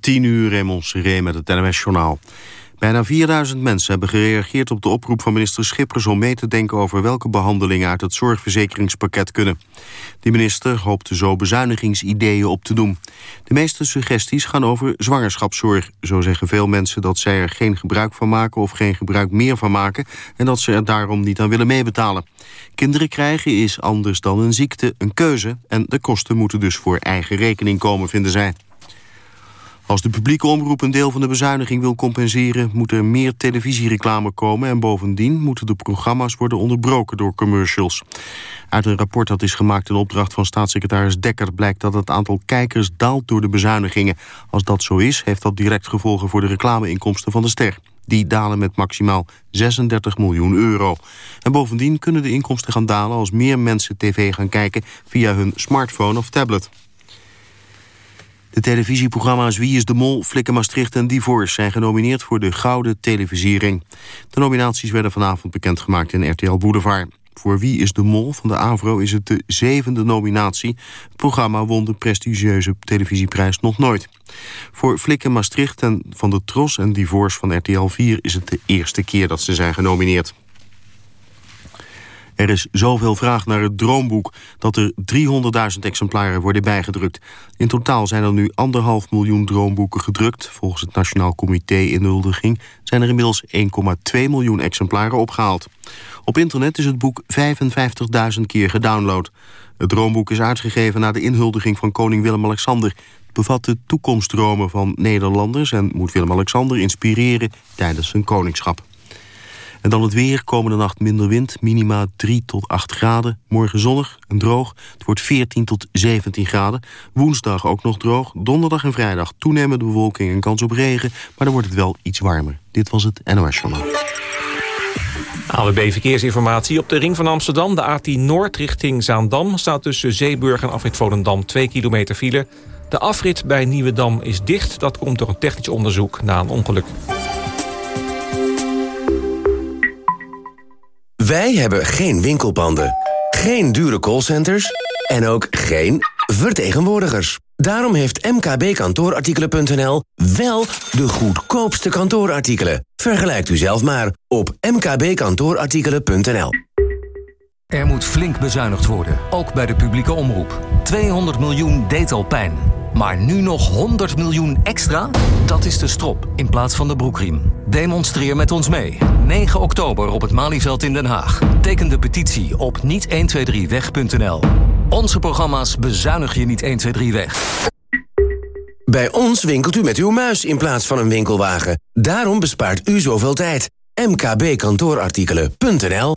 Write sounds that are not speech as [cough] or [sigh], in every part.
10 uur Raymond Seré met het NMS-journaal. Bijna 4000 mensen hebben gereageerd op de oproep van minister Schippers... om mee te denken over welke behandelingen uit het zorgverzekeringspakket kunnen. De minister hoopte zo bezuinigingsideeën op te doen. De meeste suggesties gaan over zwangerschapszorg. Zo zeggen veel mensen dat zij er geen gebruik van maken... of geen gebruik meer van maken... en dat ze er daarom niet aan willen meebetalen. Kinderen krijgen is anders dan een ziekte een keuze... en de kosten moeten dus voor eigen rekening komen, vinden zij. Als de publieke omroep een deel van de bezuiniging wil compenseren... moet er meer televisiereclame komen... en bovendien moeten de programma's worden onderbroken door commercials. Uit een rapport dat is gemaakt in opdracht van staatssecretaris Dekker... blijkt dat het aantal kijkers daalt door de bezuinigingen. Als dat zo is, heeft dat direct gevolgen voor de reclameinkomsten van de ster. Die dalen met maximaal 36 miljoen euro. En bovendien kunnen de inkomsten gaan dalen als meer mensen tv gaan kijken... via hun smartphone of tablet. De televisieprogramma's Wie is de Mol, Flikken Maastricht en Divorce... zijn genomineerd voor de Gouden Televisiering. De nominaties werden vanavond bekendgemaakt in RTL Boulevard. Voor Wie is de Mol van de AVRO is het de zevende nominatie. Het programma won de prestigieuze televisieprijs nog nooit. Voor Flikken Maastricht en Van de Tros en Divorce van RTL 4... is het de eerste keer dat ze zijn genomineerd. Er is zoveel vraag naar het droomboek dat er 300.000 exemplaren worden bijgedrukt. In totaal zijn er nu anderhalf miljoen droomboeken gedrukt. Volgens het Nationaal Comité Inhuldiging zijn er inmiddels 1,2 miljoen exemplaren opgehaald. Op internet is het boek 55.000 keer gedownload. Het droomboek is uitgegeven na de inhuldiging van koning Willem-Alexander. Het bevat de toekomstdromen van Nederlanders... en moet Willem-Alexander inspireren tijdens zijn koningschap. En dan het weer, komende nacht minder wind, minima 3 tot 8 graden. Morgen zonnig en droog, het wordt 14 tot 17 graden. Woensdag ook nog droog, donderdag en vrijdag toenemende bewolking en kans op regen... maar dan wordt het wel iets warmer. Dit was het NOS Journaal. AWB Verkeersinformatie op de ring van Amsterdam. De A10 Noord richting Zaandam staat tussen Zeeburg en afrit Volendam 2 kilometer file. De afrit bij Nieuwedam is dicht. Dat komt door een technisch onderzoek na een ongeluk. Wij hebben geen winkelpanden, geen dure callcenters en ook geen vertegenwoordigers. Daarom heeft mkbkantoorartikelen.nl wel de goedkoopste kantoorartikelen. Vergelijkt u zelf maar op mkbkantoorartikelen.nl. Er moet flink bezuinigd worden, ook bij de publieke omroep. 200 miljoen deed al pijn. Maar nu nog 100 miljoen extra? Dat is de strop in plaats van de broekriem. Demonstreer met ons mee. 9 oktober op het Malieveld in Den Haag. Teken de petitie op niet123weg.nl. Onze programma's bezuinig je niet 123 weg. Bij ons winkelt u met uw muis in plaats van een winkelwagen. Daarom bespaart u zoveel tijd. mkbkantoorartikelen.nl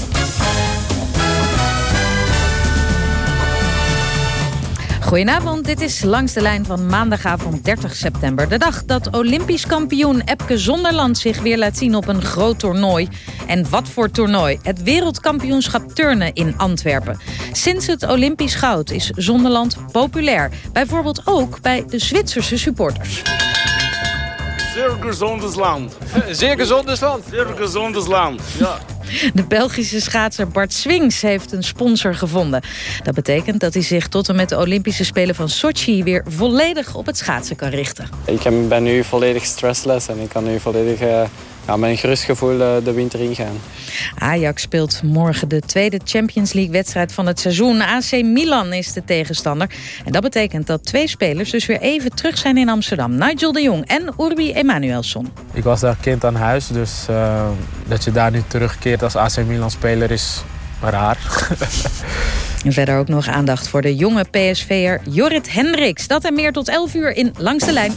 Goedenavond, dit is Langs de Lijn van maandagavond 30 september. De dag dat Olympisch kampioen Epke Zonderland zich weer laat zien op een groot toernooi. En wat voor toernooi? Het wereldkampioenschap turnen in Antwerpen. Sinds het Olympisch goud is Zonderland populair. Bijvoorbeeld ook bij de Zwitserse supporters. Zeer gezondes land. Zeer gezondes land. Zeer gezondes land, ja. De Belgische schaatser Bart Swings heeft een sponsor gevonden. Dat betekent dat hij zich tot en met de Olympische Spelen van Sochi... weer volledig op het schaatsen kan richten. Ik ben nu volledig stressless en ik kan nu volledig ja, met een gerust gevoel uh, de winter ingaan. Ajax speelt morgen de tweede Champions League-wedstrijd van het seizoen. AC Milan is de tegenstander. En dat betekent dat twee spelers dus weer even terug zijn in Amsterdam. Nigel de Jong en Urbi Emanuelsson. Ik was daar kind aan huis, dus uh, dat je daar nu terugkeert als AC Milan-speler is raar. [laughs] En verder ook nog aandacht voor de jonge PSV'er Jorrit Hendricks. Dat en meer tot 11 uur in Langs de Lijn.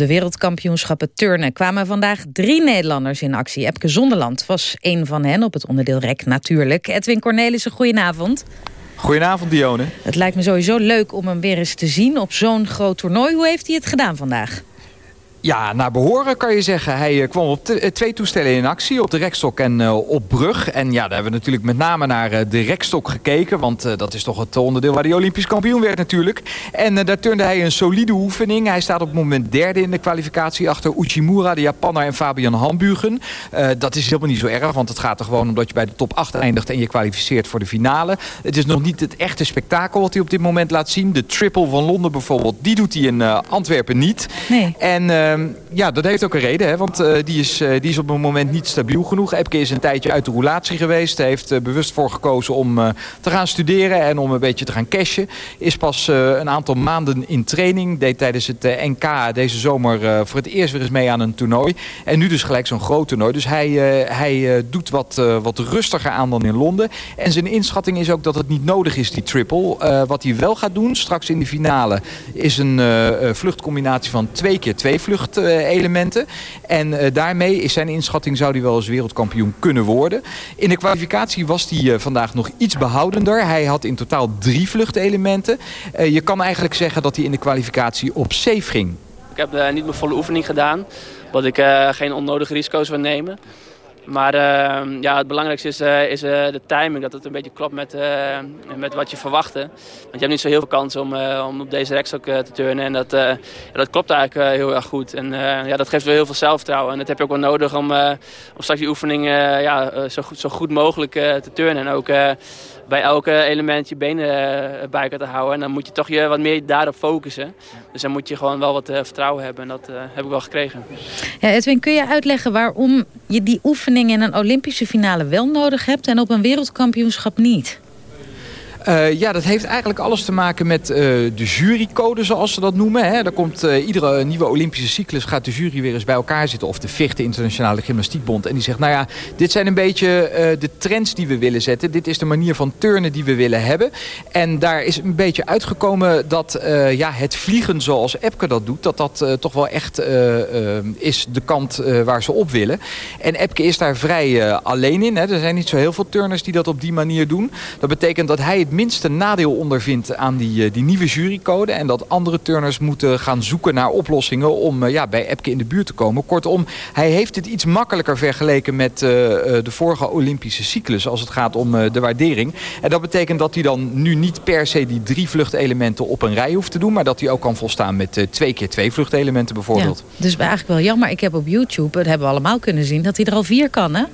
De wereldkampioenschappen turnen kwamen vandaag drie Nederlanders in actie. Epke Zonderland was één van hen op het onderdeel rek natuurlijk. Edwin Cornelissen, goedenavond. Goedenavond, Dione. Het lijkt me sowieso leuk om hem weer eens te zien op zo'n groot toernooi. Hoe heeft hij het gedaan vandaag? Ja, naar behoren kan je zeggen. Hij kwam op twee toestellen in actie, op de rekstok en op brug. En ja, daar hebben we natuurlijk met name naar de rekstok gekeken. Want dat is toch het onderdeel waar hij Olympisch kampioen werd natuurlijk. En daar turnde hij een solide oefening. Hij staat op het moment derde in de kwalificatie achter Uchimura, de Japanner en Fabian Hambugen. dat is helemaal niet zo erg, want het gaat er gewoon om dat je bij de top 8 eindigt en je kwalificeert voor de finale. Het is nog niet het echte spektakel wat hij op dit moment laat zien. De triple van Londen bijvoorbeeld, die doet hij in Antwerpen niet. Nee. En ja, dat heeft ook een reden. Hè, want uh, die, is, uh, die is op het moment niet stabiel genoeg. Epke is een tijdje uit de roulatie geweest. Heeft uh, bewust voor gekozen om te gaan studeren en om een beetje te gaan cashen. Is pas een aantal maanden in training. Deed tijdens het NK deze zomer voor het eerst weer eens mee aan een toernooi. En nu dus gelijk zo'n groot toernooi. Dus hij, hij doet wat, wat rustiger aan dan in Londen. En zijn inschatting is ook dat het niet nodig is, die triple. wat hij wel gaat doen, straks in de finale, is een vluchtcombinatie van twee keer twee vluchten vluchtelementen. En eh, daarmee is zijn inschatting zou hij wel eens wereldkampioen kunnen worden. In de kwalificatie was hij eh, vandaag nog iets behoudender. Hij had in totaal drie vluchtelementen. Eh, je kan eigenlijk zeggen dat hij in de kwalificatie op safe ging. Ik heb niet mijn volle oefening gedaan. Omdat ik geen onnodige risico's wil nemen. Maar uh, ja, het belangrijkste is, uh, is uh, de timing, dat het een beetje klopt met, uh, met wat je verwachtte. Want je hebt niet zo heel veel kansen om, om op deze rekstok te turnen. En dat, dat klopt eigenlijk heel erg goed. En ja, dat geeft wel heel veel zelfvertrouwen. En dat heb je ook wel nodig om, om straks die oefening ja, zo, goed, zo goed mogelijk te turnen. En ook bij elke element je benen eh, bij te houden. En dan moet je toch je wat meer daarop focussen. Dus dan moet je gewoon wel wat eh, vertrouwen hebben. En dat eh, heb ik wel gekregen. Ja, Edwin, kun je uitleggen waarom je die oefening in een Olympische finale wel nodig hebt... en op een wereldkampioenschap niet? Uh, ja, dat heeft eigenlijk alles te maken met uh, de jurycode, zoals ze dat noemen. Hè. Daar komt uh, iedere nieuwe Olympische cyclus gaat de jury weer eens bij elkaar zitten. Of de Vechte Internationale Gymnastiekbond. En die zegt, nou ja, dit zijn een beetje de trends die we willen zetten. Dit is de manier van turnen die we willen hebben. En daar is een beetje uitgekomen dat ja, het vliegen zoals Epke dat doet... dat dat toch wel echt is de kant waar ze op willen. En Epke is daar vrij alleen in. Hè. Er zijn niet zo heel veel turners die dat op die manier doen. Dat betekent dat hij minste nadeel ondervindt aan die, eh, die nieuwe jurycode. En dat andere turners moeten gaan zoeken naar oplossingen om eh, ja, bij Epke in de buurt te komen. Kortom, hij heeft het iets makkelijker vergeleken met uh, de vorige Olympische cyclus als het gaat om de waardering. En dat betekent dat hij dan nu niet per se die drie vluchtelementen op een rij hoeft te doen. Maar dat hij ook kan volstaan met twee keer twee vluchtelementen bijvoorbeeld. Ja, dus eigenlijk wel jammer. Ik heb op YouTube, dat hebben we allemaal kunnen zien, dat hij er al vier kan hè?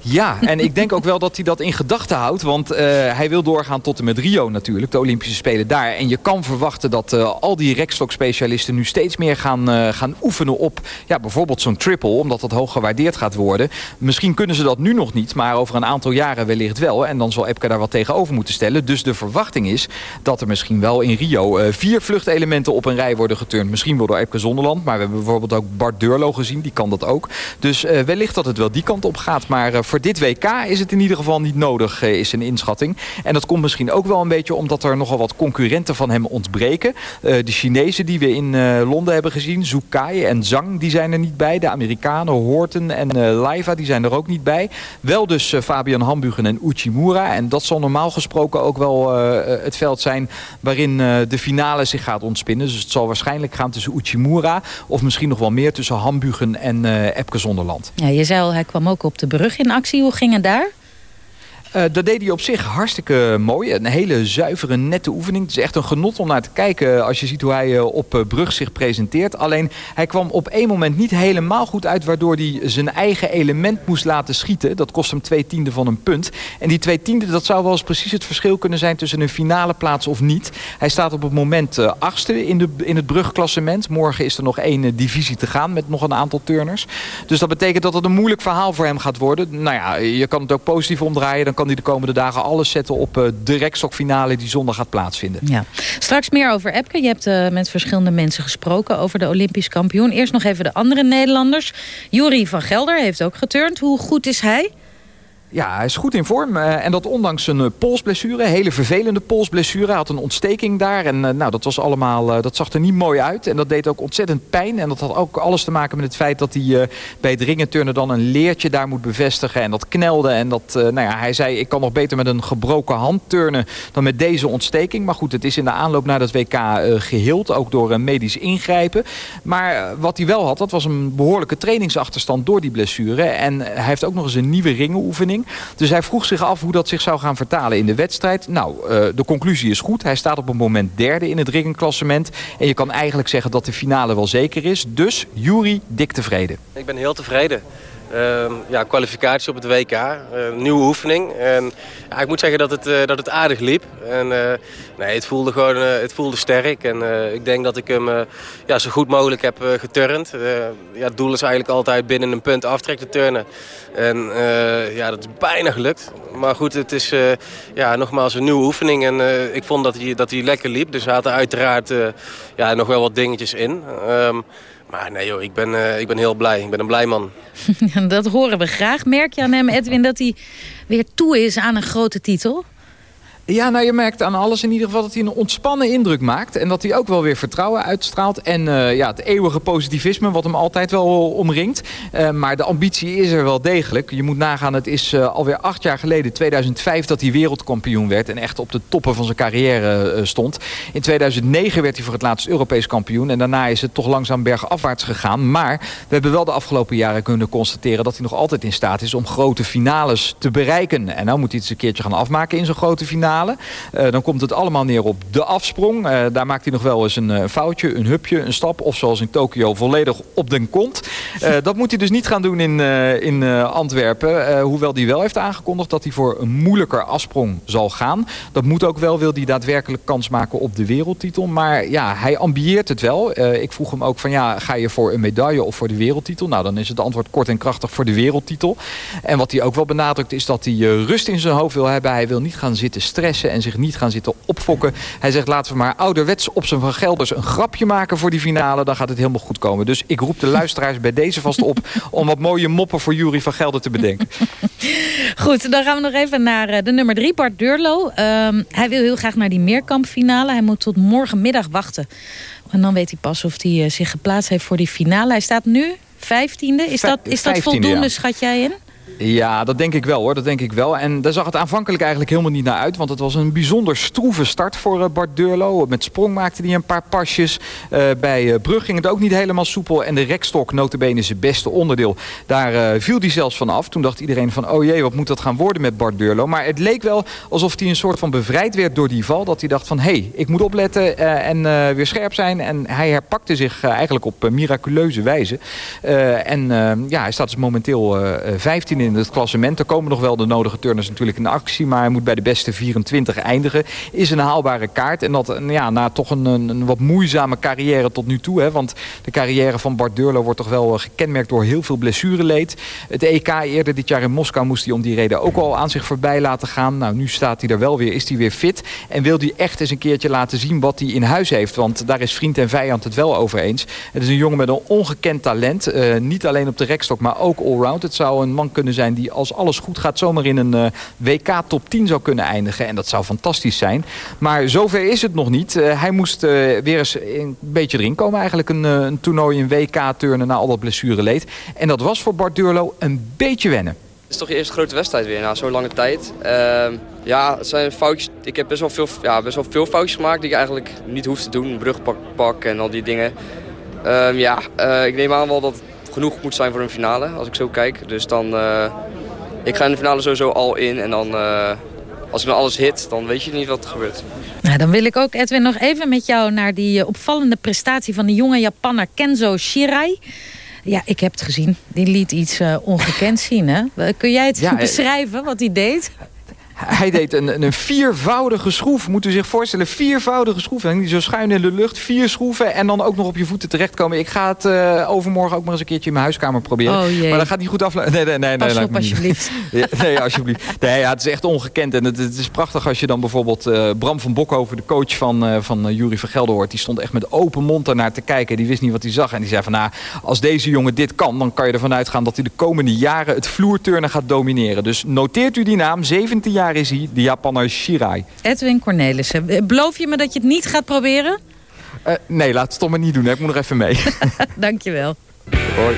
Ja, en ik denk ook wel dat hij dat in gedachten houdt. Want uh, hij wil doorgaan tot en met Rio natuurlijk, de Olympische Spelen daar. En je kan verwachten dat uh, al die rekstokspecialisten nu steeds meer gaan, uh, gaan oefenen op ja, bijvoorbeeld zo'n triple. Omdat dat hoog gewaardeerd gaat worden. Misschien kunnen ze dat nu nog niet, maar over een aantal jaren wellicht wel. En dan zal Epke daar wat tegenover moeten stellen. Dus de verwachting is dat er misschien wel in Rio vier vluchtelementen op een rij worden geturnd. Misschien wel door Epke Zonderland, maar we hebben bijvoorbeeld ook Bart Deurlo gezien. Die kan dat ook. Dus wellicht dat het wel die kant op gaat. Maar eh, voor dit WK is het in ieder geval niet nodig, eh, is een inschatting. En dat komt misschien ook wel een beetje omdat er nogal wat concurrenten van hem ontbreken. Eh, de Chinezen die we in Londen hebben gezien, Zhu Kai en Zhang, die zijn er niet bij. De Amerikanen, Horton en Laiva, die zijn er ook niet bij. Wel dus Fabian Hambugen en Uchimura. En dat zal normaal gesproken ook wel het veld zijn waarin de finale zich gaat ontspinnen. Dus het zal waarschijnlijk gaan tussen Uchimura of misschien nog wel meer tussen Hambugen en Epke Zonderland. Ja, je zei al, hij kwam ook op de brug in actie. Hoe ging het daar? Uh, dat deed hij op zich hartstikke mooi. Een hele zuivere, nette oefening. Het is echt een genot om naar te kijken als je ziet hoe hij uh, op uh, brug zich presenteert. Alleen hij kwam op één moment niet helemaal goed uit... waardoor hij zijn eigen element moest laten schieten. Dat kost hem twee tienden van een punt. En die twee tienden, dat zou wel eens precies het verschil kunnen zijn... tussen een finale plaats of niet. Hij staat op het moment achtste in, de, in het brugklassement. Morgen is er nog één divisie te gaan met nog een aantal turners. Dus dat betekent dat het een moeilijk verhaal voor hem gaat worden. Nou ja, je kan het ook positief omdraaien. Kan hij de komende dagen alles zetten op uh, de rekstokfinale die zondag gaat plaatsvinden. Ja. Straks meer over Epke. Je hebt uh, met verschillende mensen gesproken over de Olympisch kampioen. Eerst nog even de andere Nederlanders. Jurie van Gelder heeft ook geturnd. Hoe goed is hij? Ja, hij is goed in vorm. Uh, en dat ondanks een uh, polsblessure. Hele vervelende polsblessure. Hij had een ontsteking daar. En uh, nou, dat, was allemaal, dat zag er niet mooi uit. En dat deed ook ontzettend pijn. En dat had ook alles te maken met het feit dat hij bij het ringenturnen dan een leertje daar moet bevestigen. En dat knelde. En dat, nou ja, hij zei, ik kan nog beter met een gebroken hand turnen dan met deze ontsteking. Maar goed, het is in de aanloop naar dat WK geheeld. Ook door een medisch ingrijpen. Maar wat hij wel had, dat was een behoorlijke trainingsachterstand door die blessure. En hij heeft ook nog eens een nieuwe ringenoefening. Dus hij vroeg zich af hoe dat zich zou gaan vertalen in de wedstrijd. Nou, uh, de conclusie is goed. Hij staat op het moment derde in het ringenklassement. En je kan eigenlijk zeggen dat de finale wel zeker is. Dus Jury dik tevreden. Ik ben heel tevreden. Uh, ja, kwalificatie op het WK, uh, nieuwe oefening. En, ja, ik moet zeggen dat het, uh, dat het aardig liep. En, nee, het voelde gewoon het voelde sterk. En ik denk dat ik hem ja, zo goed mogelijk heb geturnd. ja, het doel is eigenlijk altijd binnen een punt aftrek te turnen. En ja, dat is bijna gelukt. Maar goed, het is ja, nogmaals een nieuwe oefening. En ik vond dat hij, dat hij lekker liep. Dus er zaten uiteraard ja, nog wel wat dingetjes in. Um, maar nee joh, ik ben, uh, ik ben heel blij. Ik ben een blij man. [laughs] dat horen we graag. Merk je aan hem, Edwin, dat hij weer toe is aan een grote titel? Ja, nou je merkt aan alles in ieder geval dat hij een ontspannen indruk maakt. En dat hij ook wel weer vertrouwen uitstraalt. En uh, ja, het eeuwige positivisme wat hem altijd wel omringt. Uh, maar de ambitie is er wel degelijk. Je moet nagaan, het is uh, alweer acht jaar geleden, 2005, dat hij wereldkampioen werd. En echt op de toppen van zijn carrière stond. In 2009 werd hij voor het laatst Europees kampioen. En daarna is het toch langzaam bergafwaarts gegaan. Maar we hebben wel de afgelopen jaren kunnen constateren dat hij nog altijd in staat is om grote finales te bereiken. En nou moet hij het eens een keertje gaan afmaken in zo'n grote finale. Uh, dan komt het allemaal neer op de afsprong. Uh, daar maakt hij nog wel eens een uh, foutje, een hupje, een stap. Of zoals in Tokio volledig op den kont. [laughs] dat moet hij dus niet gaan doen in, in Antwerpen. hoewel hij wel heeft aangekondigd dat hij voor een moeilijker afsprong zal gaan. Dat moet ook wel, wil hij daadwerkelijk kans maken op de wereldtitel. Maar ja, hij ambieert het wel. ik vroeg hem ook van ja, ga je voor een medaille of voor de wereldtitel? Nou, dan is het antwoord kort en krachtig voor de wereldtitel. En wat hij ook wel benadrukt is dat hij rust in zijn hoofd wil hebben. Hij wil niet gaan zitten stressen en zich niet gaan zitten opfokken. Hij zegt laten we maar ouderwets op zijn Van Gelders een grapje maken voor die finale. Dan gaat het helemaal goed komen. Dus ik roep de luisteraars bij deze vast op om wat mooie moppen voor Jury van Gelder te bedenken. [laughs] Goed, dan gaan we nog even naar eh, de nummer drie, Bart Durlo. Um, hij wil heel graag naar die meerkampfinale. Hij moet tot morgenmiddag wachten. En dan weet hij pas of hij uh, zich geplaatst heeft voor die finale. Hij staat nu vijftiende. Is dat, is dat voldoende, ja. schat jij in? Ja, dat denk ik wel hoor. Dat denk ik wel. En daar zag het aanvankelijk eigenlijk helemaal niet naar uit. Want het was een bijzonder stroeve start voor eh, Bart Deurlo. Met sprong maakte hij een paar pasjes. Uh, bij uh, Brug ging het ook niet helemaal soepel. En de rekstok, notabene zijn beste onderdeel. Daar viel hij zelfs van af. Toen dacht iedereen van, oh jee, wat moet dat gaan worden met Bart Deurlo. Maar het leek wel alsof hij een soort van bevrijd werd door die val. Dat hij dacht van, hé, hey, ik moet opletten en weer scherp zijn. En hij herpakte zich eigenlijk op miraculeuze wijze. en ja, hij staat dus momenteel 15 in het klassement. Er komen nog wel de nodige turners natuurlijk in actie. Maar hij moet bij de beste 24 eindigen. Is een haalbare kaart. En dat ja, na toch een, een, wat moeizame carrière tot nu toe. Hè, want de carrière van Bart Durlo wordt toch wel eh, gekenmerkt door heel veel blessureleed. Het EK eerder dit jaar in Moskou moest hij om die reden ook al aan zich voorbij laten gaan. Nou, nu staat hij er wel weer. Is hij weer fit. En wil hij echt eens een keertje laten zien wat hij in huis heeft. Want daar is vriend en vijand het wel over eens. Het is een jongen met een ongekend talent. Uh, niet alleen op de rekstok, maar ook allround. Het zou een man kunnen zijn die als alles goed gaat zomaar in een uh, WK top 10 zou kunnen eindigen. En dat zou fantastisch zijn. Maar zover is het nog niet. Uh, hij moest uh, weer eens een beetje erin komen eigenlijk. Een, een toernooi in WK turnen na al dat blessureleed. En dat was voor Bart Durlo een beetje wennen. Het is toch je eerste grote wedstrijd weer na zo'n lange tijd. Ehm, ja, het zijn foutjes. Ik heb best wel, veel, ja, best wel veel foutjes gemaakt die ik eigenlijk niet hoef te doen. Brugpak pak en al die dingen. Ehm, ja, ik neem aan wel dat genoeg moet zijn voor een finale, als ik zo kijk. Dus dan, uh, ik ga in de finale sowieso al in en dan... Uh, als ik dan alles hit, dan weet je niet wat er gebeurt. Nou, dan wil ik ook, Edwin, nog even met jou naar die uh, opvallende prestatie van de jonge Japanner Kenzo Shirai. Ja, ik heb het gezien. Die liet iets ongekend zien, hè? Kun jij het ja, [laughs] beschrijven, wat hij deed? Hij deed een, een viervoudige schroef. Moet u zich voorstellen, viervoudige schroef. En zo schuin in de lucht, vier schroeven... en dan ook nog op je voeten terechtkomen. Ik ga het uh, overmorgen ook maar eens een keertje in mijn huiskamer proberen. Oh, jee. Maar dat gaat niet goed af. Nee, nee, nee. nee, Pas op, alsjeblieft. [laughs] nee, alsjeblieft. Nee, ja, het is echt ongekend. En het, het is prachtig als je dan bijvoorbeeld uh, Bram van Bokhoven... de coach van, uh, van Jury van Gelder hoort. Die stond echt met open mond ernaar te kijken. Die wist niet wat hij zag. En die zei van, nou, als deze jongen dit kan... dan kan je ervan uitgaan dat hij de komende jaren... het vloerturnen gaat domineren. Dus noteert u die naam. 17 jaar is hij, de Japanner Shirai. Edwin Cornelissen. Beloof je me dat je het niet gaat proberen? Uh, nee, laat het toch maar niet doen. Hè. Ik moet nog even mee. [laughs] Dankjewel. Hoi.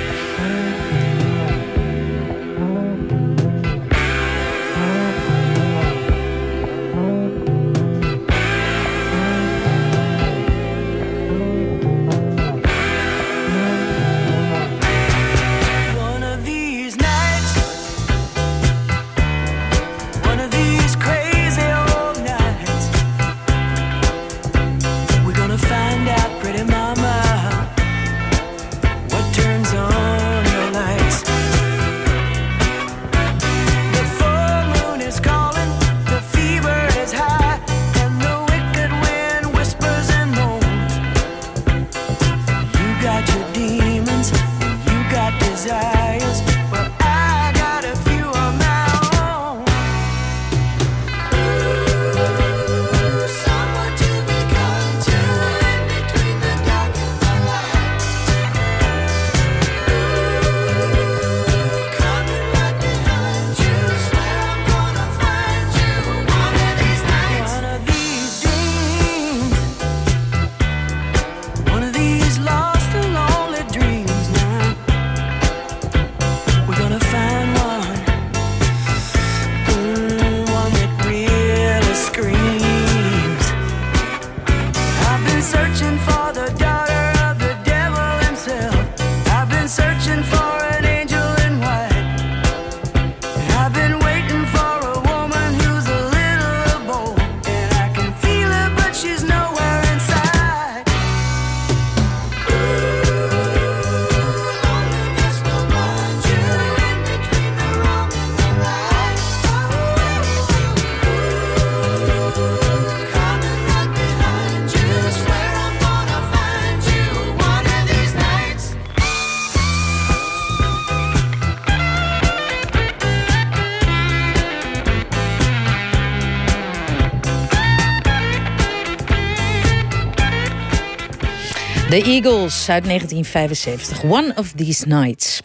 De Eagles uit 1975. One of These Nights.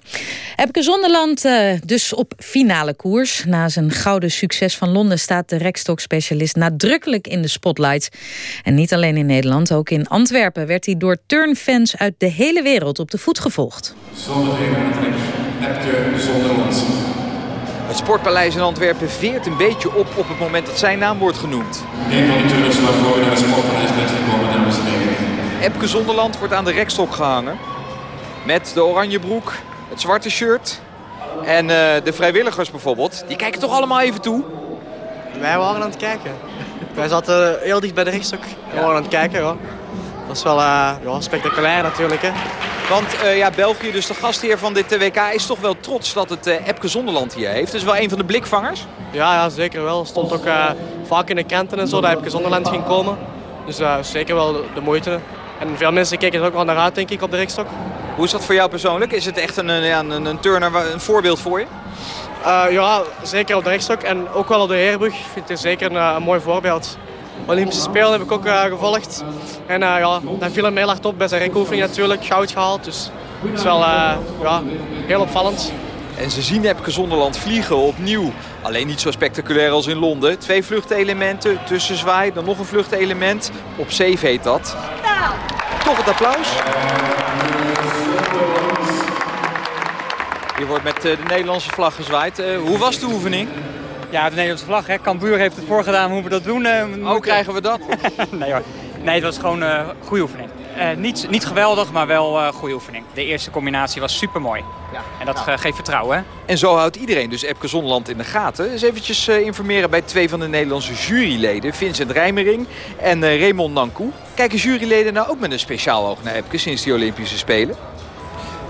Epke Zonderland uh, dus op finale koers. Na zijn gouden succes van Londen staat de rekstokspecialist nadrukkelijk in de spotlights. En niet alleen in Nederland, ook in Antwerpen werd hij door turnfans uit de hele wereld op de voet gevolgd. Rek, Epke Zonderland. Het Sportpaleis in Antwerpen veert een beetje op op het moment dat zijn naam wordt genoemd. Een van die turners waarvoor naar het Sportpaleis bent Epke Zonderland wordt aan de rekstok gehangen. Met de oranje broek, het zwarte shirt. En uh, de vrijwilligers bijvoorbeeld, die kijken toch allemaal even toe? Wij waren aan het kijken. [laughs] Wij zaten heel dicht bij de rekstok. We waren aan het kijken, ja. Dat is wel uh, ja, spectaculair natuurlijk, hè. Want uh, ja, België, dus de gastheer van dit WK, is toch wel trots dat het Epke Zonderland hier heeft. Dus wel een van de blikvangers? Ja, ja zeker wel. Stond ook vaak in de kranten en zo dat Epke Zonderland ging komen. Dus zeker wel de, de moeite. En veel mensen kijken er ook wel naar uit, denk ik, op de rekstok. Hoe is dat voor jou persoonlijk? Is het echt een, een, een, een turner, een voorbeeld voor je? Uh, ja, zeker op de rekstok en ook wel op de Heerbrug. Ik vind het zeker een, een mooi voorbeeld. Olympische Spelen heb ik ook uh, gevolgd. En uh, ja, dat viel hem heel hard op bij zijn rekoefening natuurlijk. Goud gehaald, dus het is wel ja, heel opvallend. En ze zien Epke Zonderland vliegen opnieuw. Alleen niet zo spectaculair als in Londen. Twee vluchtelementen, tussenzwaai, dan nog een vluchtelement. Op zeven heet dat. Toch het applaus. Hier wordt met de Nederlandse vlag gezwaaid. Uh, hoe was de oefening? Ja, de Nederlandse vlag. Hè. Cambuur heeft het voorgedaan hoe we dat doen. Uh, oh, krijgen we dat? [laughs] nee hoor. Nee, het was gewoon een goede oefening. Uh, niet, niet geweldig, maar wel uh, goede oefening. De eerste combinatie was super mooi. Ja. En dat nou. geeft vertrouwen. Hè? En zo houdt iedereen dus Epke Zonderland in de gaten. Dus eventjes uh, informeren bij twee van de Nederlandse juryleden. Vincent Rijmering en Raymond Nankou. Kijken juryleden nou ook met een speciaal oog naar Epke sinds die Olympische Spelen?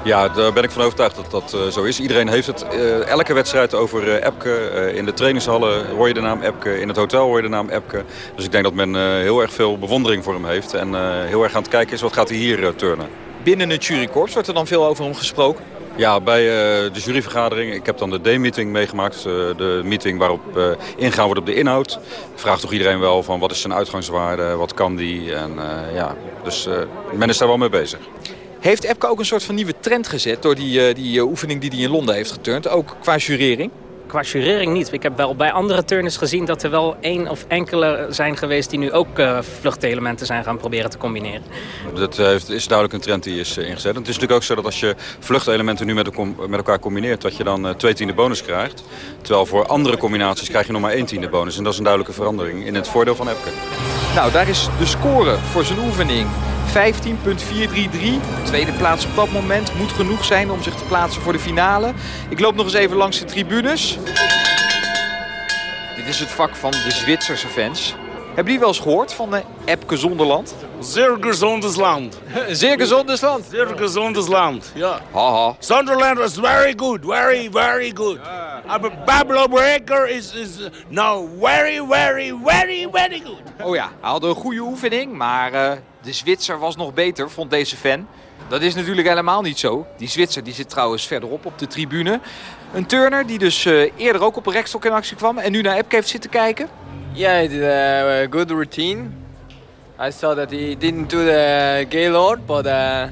Ja, daar ben ik van overtuigd dat dat uh, zo is. Iedereen heeft het. Uh, elke wedstrijd over uh, Epke. in de trainingshallen hoor je de naam Epke. In het hotel hoor je de naam Epke. Dus ik denk dat men heel erg veel bewondering voor hem heeft. En heel erg aan het kijken is wat gaat hij hier turnen. Binnen het jurykorps wordt er dan veel over hem gesproken? Ja, bij uh, de juryvergadering. Ik heb dan de D-meeting meegemaakt. Uh, de meeting waarop uh, ingaan wordt op de inhoud. Vraagt toch iedereen wel van wat is zijn uitgangswaarde, wat kan die. En, ja, dus men is daar wel mee bezig. Heeft Epke ook een soort van nieuwe trend gezet door die, die oefening die hij in Londen heeft geturnd? Ook qua jurering? qua jurering niet. Ik heb wel bij andere turners gezien dat er wel één of enkele zijn geweest... die nu ook uh, vluchtelementen zijn gaan proberen te combineren. Dat uh, is duidelijk een trend die is uh, ingezet. het is natuurlijk ook zo dat als je vluchtelementen nu met, met elkaar combineert... dat je dan twee tiende bonus krijgt. Terwijl voor andere combinaties krijg je nog maar één tiende bonus. En dat is een duidelijke verandering in het voordeel van Epke. Nou, daar is de score voor zijn oefening. 15.433. Tweede plaats op dat moment moet genoeg zijn om zich te plaatsen voor de finale. Ik loop nog eens even langs de tribunes. Dit is het vak van de Zwitserse fans. Hebben die wel eens gehoord van de Epke Zonderland? Zeer gezondes land. [laughs] Zeer gezondes land? Zeer gezondes land, ja. Haha. Sunderland was very good, very, very good. But Pablo Breaker is, is now very, very, very, very good. Oh ja, hij had een goede oefening, maar uh, de Zwitser was nog beter, vond deze fan. Dat is natuurlijk helemaal niet zo. Die Zwitser die zit trouwens verderop op de tribune. Een turner die dus uh, eerder ook op een rekstok in actie kwam en nu naar Epke heeft zitten kijken. Yeah, he did a good routine. I saw that he didn't do the Gaylord, but uh,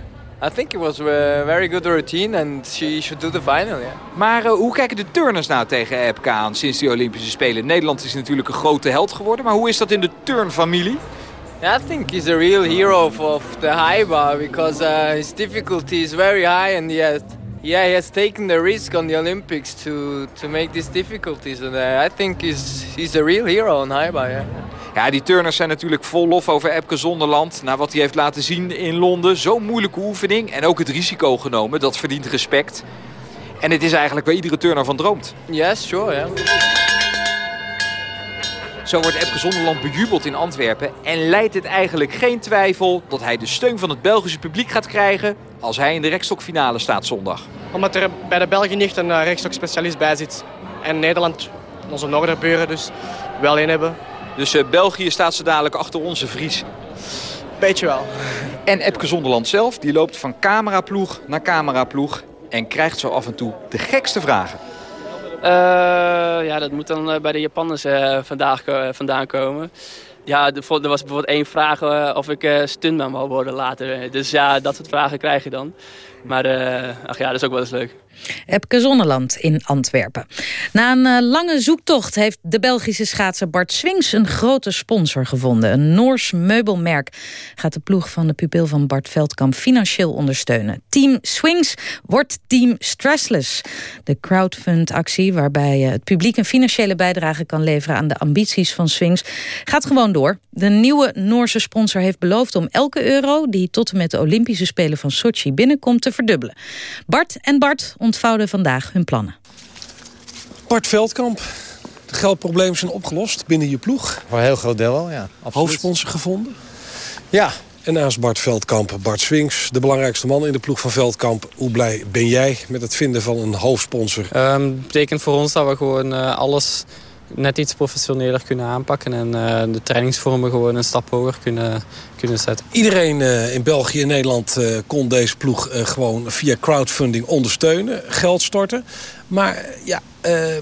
I think it was a very good routine and she should do the final, yeah. Maar uh, hoe kijken de turners nou tegen Epke aan sinds die Olympische Spelen? Nederland is natuurlijk een grote held geworden, maar hoe is dat in de turnfamilie? Yeah, I think he's a real hero of the high bar because uh, his difficulty is very high and has, yeah, he has taken the risk on the Olympics to, to make these difficulties. And uh, I think he's, he's a real hero on high bar, yeah. Ja, die turners zijn natuurlijk vol lof over Epke Zonderland. Na wat hij heeft laten zien in Londen. Zo'n moeilijke oefening. En ook het risico genomen. Dat verdient respect. En het is eigenlijk waar iedere turner van droomt. Yes, sure, ja. Zo wordt Epke Zonderland bejubeld in Antwerpen. En leidt het eigenlijk geen twijfel dat hij de steun van het Belgische publiek gaat krijgen... als hij in de rekstokfinale staat zondag. Omdat er bij de Belgen niet een uh, rekstokspecialist bij zit. En Nederland, onze noorderburen dus, wel een hebben. Dus uh, België staat ze dadelijk achter onze Vries. Beetje wel. En Epke Zonderland zelf, die loopt van cameraploeg naar cameraploeg... en krijgt zo af en toe de gekste vragen. Uh, ja, dat moet dan bij de Japanners uh, vandaag, vandaan komen. Ja, er was bijvoorbeeld één vraag of ik stuntman wou worden later. Dus ja, dat soort vragen krijg je dan. Maar ach ja, dat is ook wel eens leuk. Epke Zonneland in Antwerpen. Na een uh, lange zoektocht heeft de Belgische schaatser Bart Swings... een grote sponsor gevonden. Een Noors meubelmerk gaat de ploeg van de pupil van Bart Veldkamp... financieel ondersteunen. Team Swings wordt Team Stressless. De crowdfund-actie waarbij uh, het publiek een financiële bijdrage kan leveren... aan de ambities van Swings gaat gewoon door. De nieuwe Noorse sponsor heeft beloofd om elke euro... die tot en met de Olympische Spelen van Sochi binnenkomt te verdubbelen. Bart en Bart ontvouwden vandaag hun plannen. Bart Veldkamp, de geldproblemen zijn opgelost binnen je ploeg. Voor een heel groot deel wel, ja. Absoluut. Hoofdsponsor gevonden? Ja. En naast Bart Veldkamp, Bart Swings, de belangrijkste man in de ploeg van Veldkamp. Hoe blij ben jij met het vinden van een hoofdsponsor? Um, betekent voor ons dat we gewoon uh, alles net iets professioneler kunnen aanpakken... en uh, de trainingsvormen gewoon een stap hoger kunnen, kunnen zetten. Iedereen uh, in België en Nederland uh, kon deze ploeg gewoon via crowdfunding ondersteunen, geld storten. Maar ja,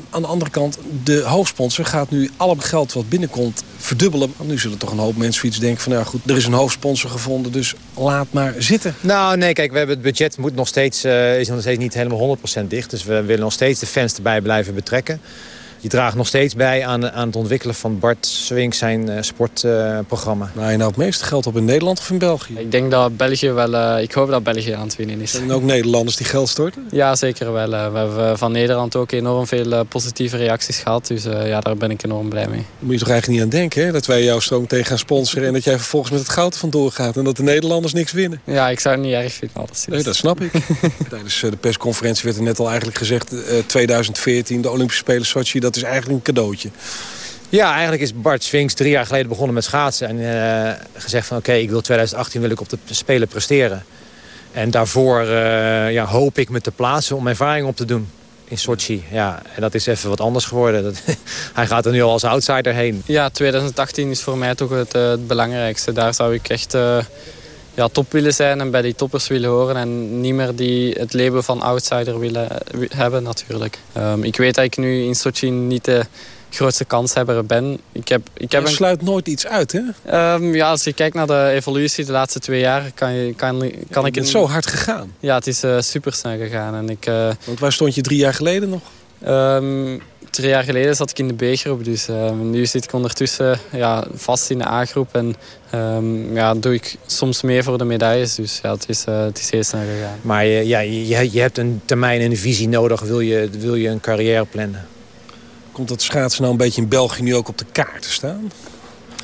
aan de andere kant, de hoofdsponsor gaat nu alle geld wat binnenkomt verdubbelen. Want nu zullen toch een hoop mensen iets denken van... ja goed, er is een hoofdsponsor gevonden, dus laat maar zitten. Nou nee, kijk, we hebben het budget moet nog steeds, is nog steeds niet helemaal 100% dicht. Dus we willen nog steeds de fans erbij blijven betrekken je draagt nog steeds bij aan, aan het ontwikkelen van Bart Swing zijn uh, sportprogramma. Uh, nou, je nou het meeste geld op in Nederland of in België? Ik denk dat België wel, uh, ik hoop dat België aan het winnen is. En ook Nederlanders die geld storten? Ja, zeker wel. we hebben van Nederland ook enorm veel positieve reacties gehad. Dus ja, daar ben ik enorm blij mee. Daar moet je toch eigenlijk niet aan denken, hè? Dat wij jou zo meteen gaan sponsoren en dat jij vervolgens met het goud vandoor gaat. En dat de Nederlanders niks winnen. Ja, ik zou het niet erg vinden. Alles. Nee, dat snap ik. [laughs] Tijdens de persconferentie werd er net al eigenlijk gezegd... 2014, de Olympische Spelen Sochi, dat is eigenlijk een cadeau ja, eigenlijk is Bart Swings drie jaar geleden begonnen met schaatsen. En uh, gezegd van oké, ik wil 2018 wil ik op de Spelen presteren. En daarvoor uh, ja, hoop ik me te plaatsen om ervaring op te doen in Sochi. Ja, en dat is even wat anders geworden. Dat, [laughs] hij gaat er nu al als outsider heen. Ja, 2018 is voor mij toch het, uh, het belangrijkste. Daar zou ik echt uh, ja, top willen zijn en bij die toppers willen horen. En niet meer die, het label van outsider willen hebben natuurlijk. Um, ik weet dat ik nu in Sochi niet de grootste kanshebber ben. Ik heb, ik heb je sluit nooit iets uit, hè? Um, ja, als je kijkt naar de evolutie de laatste twee jaar... kan, je, kan, kan ja, ik... Het is zo hard gegaan. Ja, het is uh, super snel gegaan. En ik, uh, Want waar stond je drie jaar geleden nog? Um, drie jaar geleden zat ik in de B-groep. Dus uh, nu zit ik ondertussen ja, vast in de A-groep. En um, ja, doe ik soms meer voor de medailles. Dus ja, het is, uh, het is heel snel gegaan. Maar je, ja, je, je hebt een termijn en een visie nodig. Wil je, wil je een carrière plannen? Komt dat schaatsen nou een beetje in België nu ook op de kaart te staan?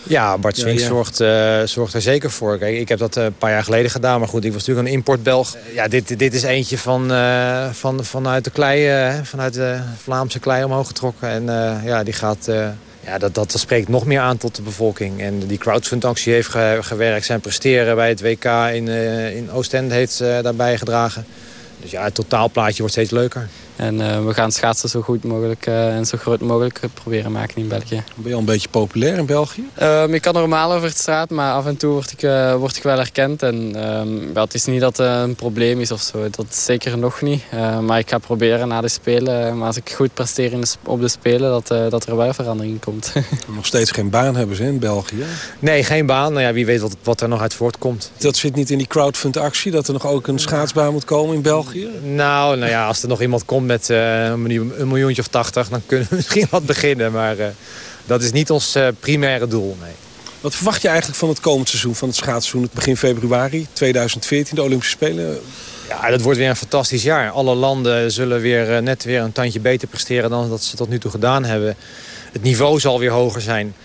Ja, Bart Swink ja, ja. Zorgt, uh, zorgt er zeker voor. Kijk, ik heb dat een paar jaar geleden gedaan. Maar goed, ik was natuurlijk een importbelg. Ja, dit, dit is eentje van, uh, van, vanuit de klei, uh, vanuit de Vlaamse klei omhoog getrokken. En ja, die gaat... ja, dat, dat spreekt nog meer aan tot de bevolking. En die crowdfund-actie heeft ge, gewerkt. Zijn presteren bij het WK in, in Oostende heeft daarbij gedragen. Dus ja, het totaalplaatje wordt steeds leuker. En uh, we gaan schaatsen zo goed mogelijk uh, en zo groot mogelijk proberen maken in België. Ben je al een beetje populair in België? Um, ik kan normaal over de straat, maar af en toe word ik, uh, word ik wel herkend. En um, ja, het is niet dat het een probleem is of zo. Dat is zeker nog niet. maar ik ga proberen na de Spelen, maar als ik goed presteer in de, op de Spelen, dat, dat er wel verandering komt. [laughs] nog steeds geen baan hebben ze in België? Nee, geen baan. Nou ja, wie weet wat, wat er nog uit voortkomt. Dat zit niet in die crowdfund-actie, dat er nog ook een schaatsbaan moet komen in België? Nou, nou ja, als er nog iemand komt met uh, een, miljoen, een miljoentje of tachtig... dan kunnen we [laughs] misschien wat beginnen. Maar uh, dat is niet ons uh, primaire doel, nee. Wat verwacht je eigenlijk van het komend seizoen, van het schaatsseizoen... het begin februari 2014, de Olympische Spelen? Ja, dat wordt weer een fantastisch jaar. Alle landen zullen weer net weer een tandje beter presteren... dan dat ze tot nu toe gedaan hebben. Het niveau zal weer hoger zijn.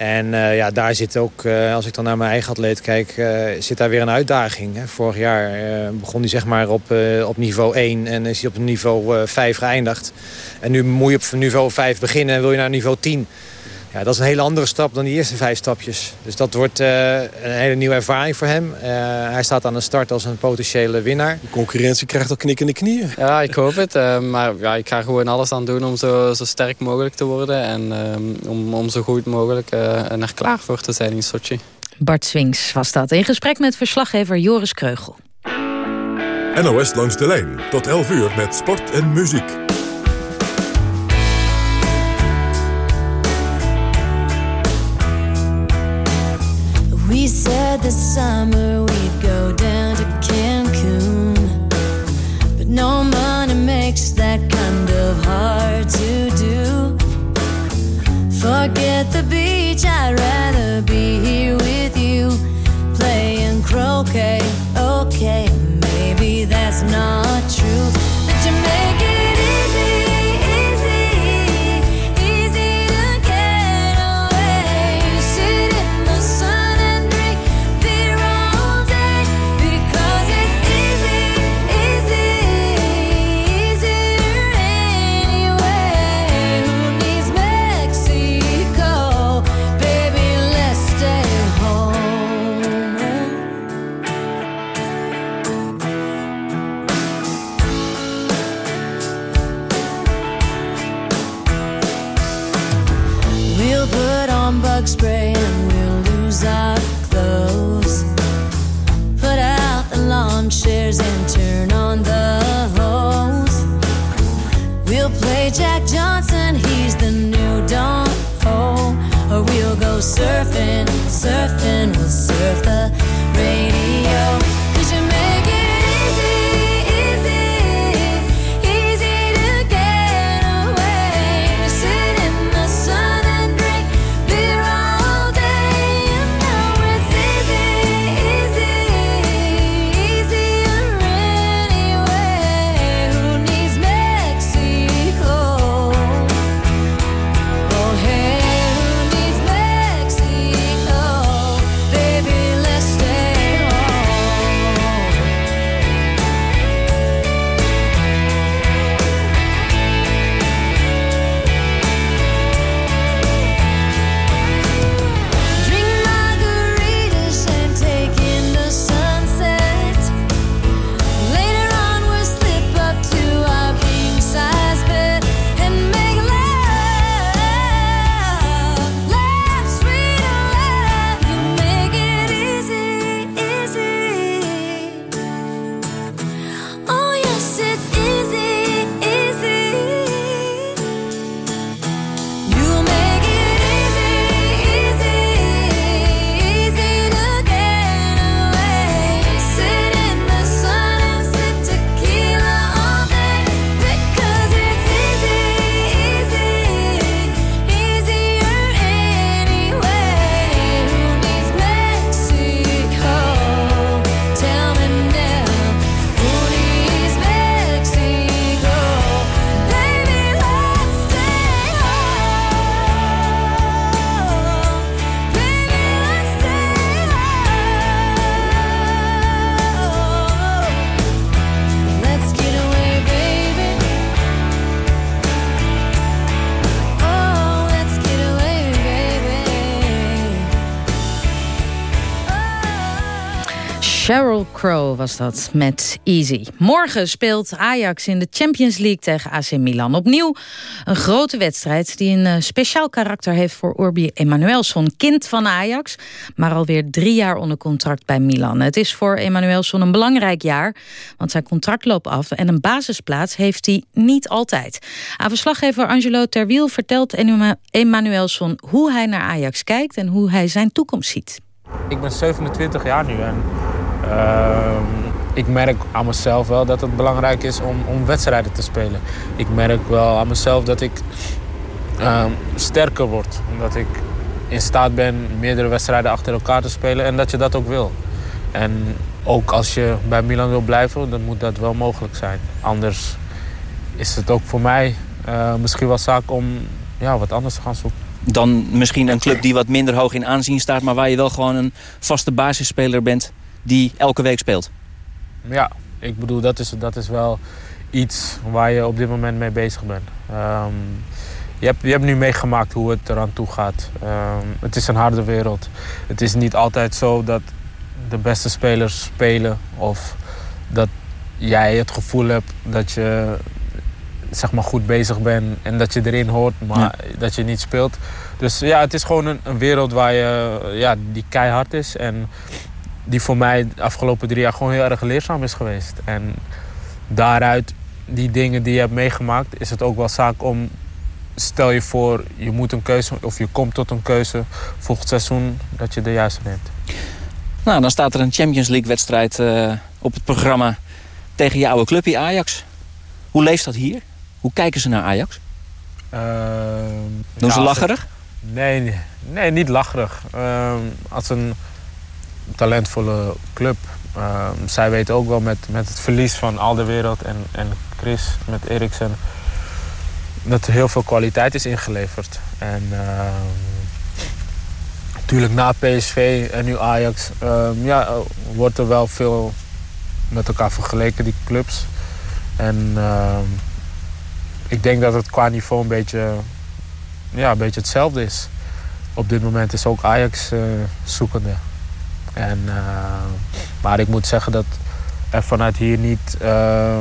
En uh, ja, daar zit ook, uh, als ik dan naar mijn eigen atleet kijk, uh, zit daar weer een uitdaging. Hè. Vorig jaar begon hij zeg maar op, op niveau 1 en is hij op niveau 5 geëindigd. En nu moet je op niveau 5 beginnen en wil je naar niveau 10. Ja, dat is een hele andere stap dan die eerste vijf stapjes. Dus dat wordt een hele nieuwe ervaring voor hem. hij staat aan de start als een potentiële winnaar. De concurrentie krijgt al knikkende knieën. Ja, ik hoop het. maar ja, ik ga gewoon alles aan doen om zo, zo sterk mogelijk te worden. En om, om zo goed mogelijk en er klaar voor te zijn in Sochi. Bart Swings was dat in gesprek met verslaggever Joris Kreugel. NOS langs de lijn tot 11 uur met sport en muziek. We said this summer we'd go down to Cancun. But no money makes that kind of hard to do. Forget the beach, surfing, surfing, we'll surf the Sheryl Crow was dat met Easy. Morgen speelt Ajax in de Champions League tegen AC Milan. Opnieuw een grote wedstrijd die een eh, speciaal karakter heeft voor Urbi Emanuelson. Kind van Ajax, maar alweer drie jaar onder contract bij Milan. Het is voor Emanuelson een belangrijk jaar, want zijn contract loopt af... en een basisplaats heeft hij niet altijd. Aan verslaggever Angelo Terwiel vertelt Emanuelson hoe hij naar Ajax kijkt... en hoe hij zijn toekomst ziet. Ik ben 27 jaar nu en ik merk aan mezelf wel dat het belangrijk is om, om wedstrijden te spelen. Ik merk wel aan mezelf dat ik ehm, sterker word. Omdat ik in staat ben meerdere wedstrijden achter elkaar te spelen en dat je dat ook wil. En ook als je bij Milan wil blijven, dan moet dat wel mogelijk zijn. Anders is het ook voor mij uh, misschien wel zaak om ja, wat anders te gaan zoeken. Dan misschien een club die wat minder hoog in aanzien staat... maar waar je wel gewoon een vaste basisspeler bent die elke week speelt. Ja, ik bedoel, dat is, dat is wel iets waar je op dit moment mee bezig bent. Ehm, je, hebt, je hebt nu meegemaakt hoe het eraan toe gaat. Ehm, het is een harde wereld. Het is niet altijd zo dat de beste spelers spelen of dat jij het gevoel hebt dat je zeg maar, goed bezig bent en dat je erin hoort, maar dat je niet speelt. Dus ja, het is gewoon een, een wereld waar je, ja, die keihard is. En die voor mij de afgelopen drie jaar gewoon heel erg leerzaam is geweest. En daaruit, die dingen die je hebt meegemaakt, is het ook wel zaak om... Stel je voor, je moet een keuze, of je komt tot een keuze volgend seizoen, dat je de juiste neemt. Nou, dan staat er een Champions League wedstrijd uh, op het programma tegen je oude clubje Ajax. Hoe leeft dat hier? Hoe kijken ze naar Ajax? Uh, Doen ze lacherig? Nee, nee, niet lacherig. Uh, als een talentvolle club. Ehm, zij weten ook wel met, met het verlies van al de wereld en, en Chris met Eriksen... dat er heel veel kwaliteit is ingeleverd. En natuurlijk ehm, na PSV en nu Ajax... Ehm, ja, wordt er wel veel met elkaar vergeleken, die clubs. En ik denk dat het qua niveau een beetje, ja, een beetje hetzelfde is. Op dit moment is ook Ajax uh, zoekende. En, uh, maar ik moet zeggen dat er vanuit hier niet uh,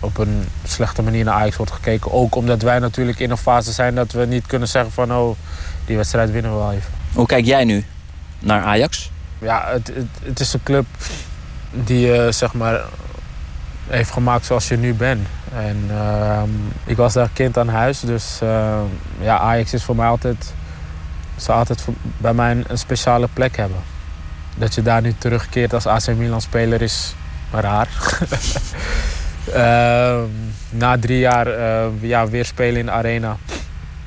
op een slechte manier naar Ajax wordt gekeken. Ook omdat wij natuurlijk in een fase zijn dat we niet kunnen zeggen van... oh, die wedstrijd winnen we wel even. Hoe kijk jij nu naar Ajax? Ja, het, het, het is een club die je uh, zeg maar heeft gemaakt zoals je nu bent. En ehm, ik was daar kind aan huis, dus ehm, ja, Ajax is voor mij altijd zal altijd bij mij een, speciale plek hebben. Dat je daar nu terugkeert als AC Milan speler is raar. uh, [laughs] na drie jaar uh, ja, weer spelen in de arena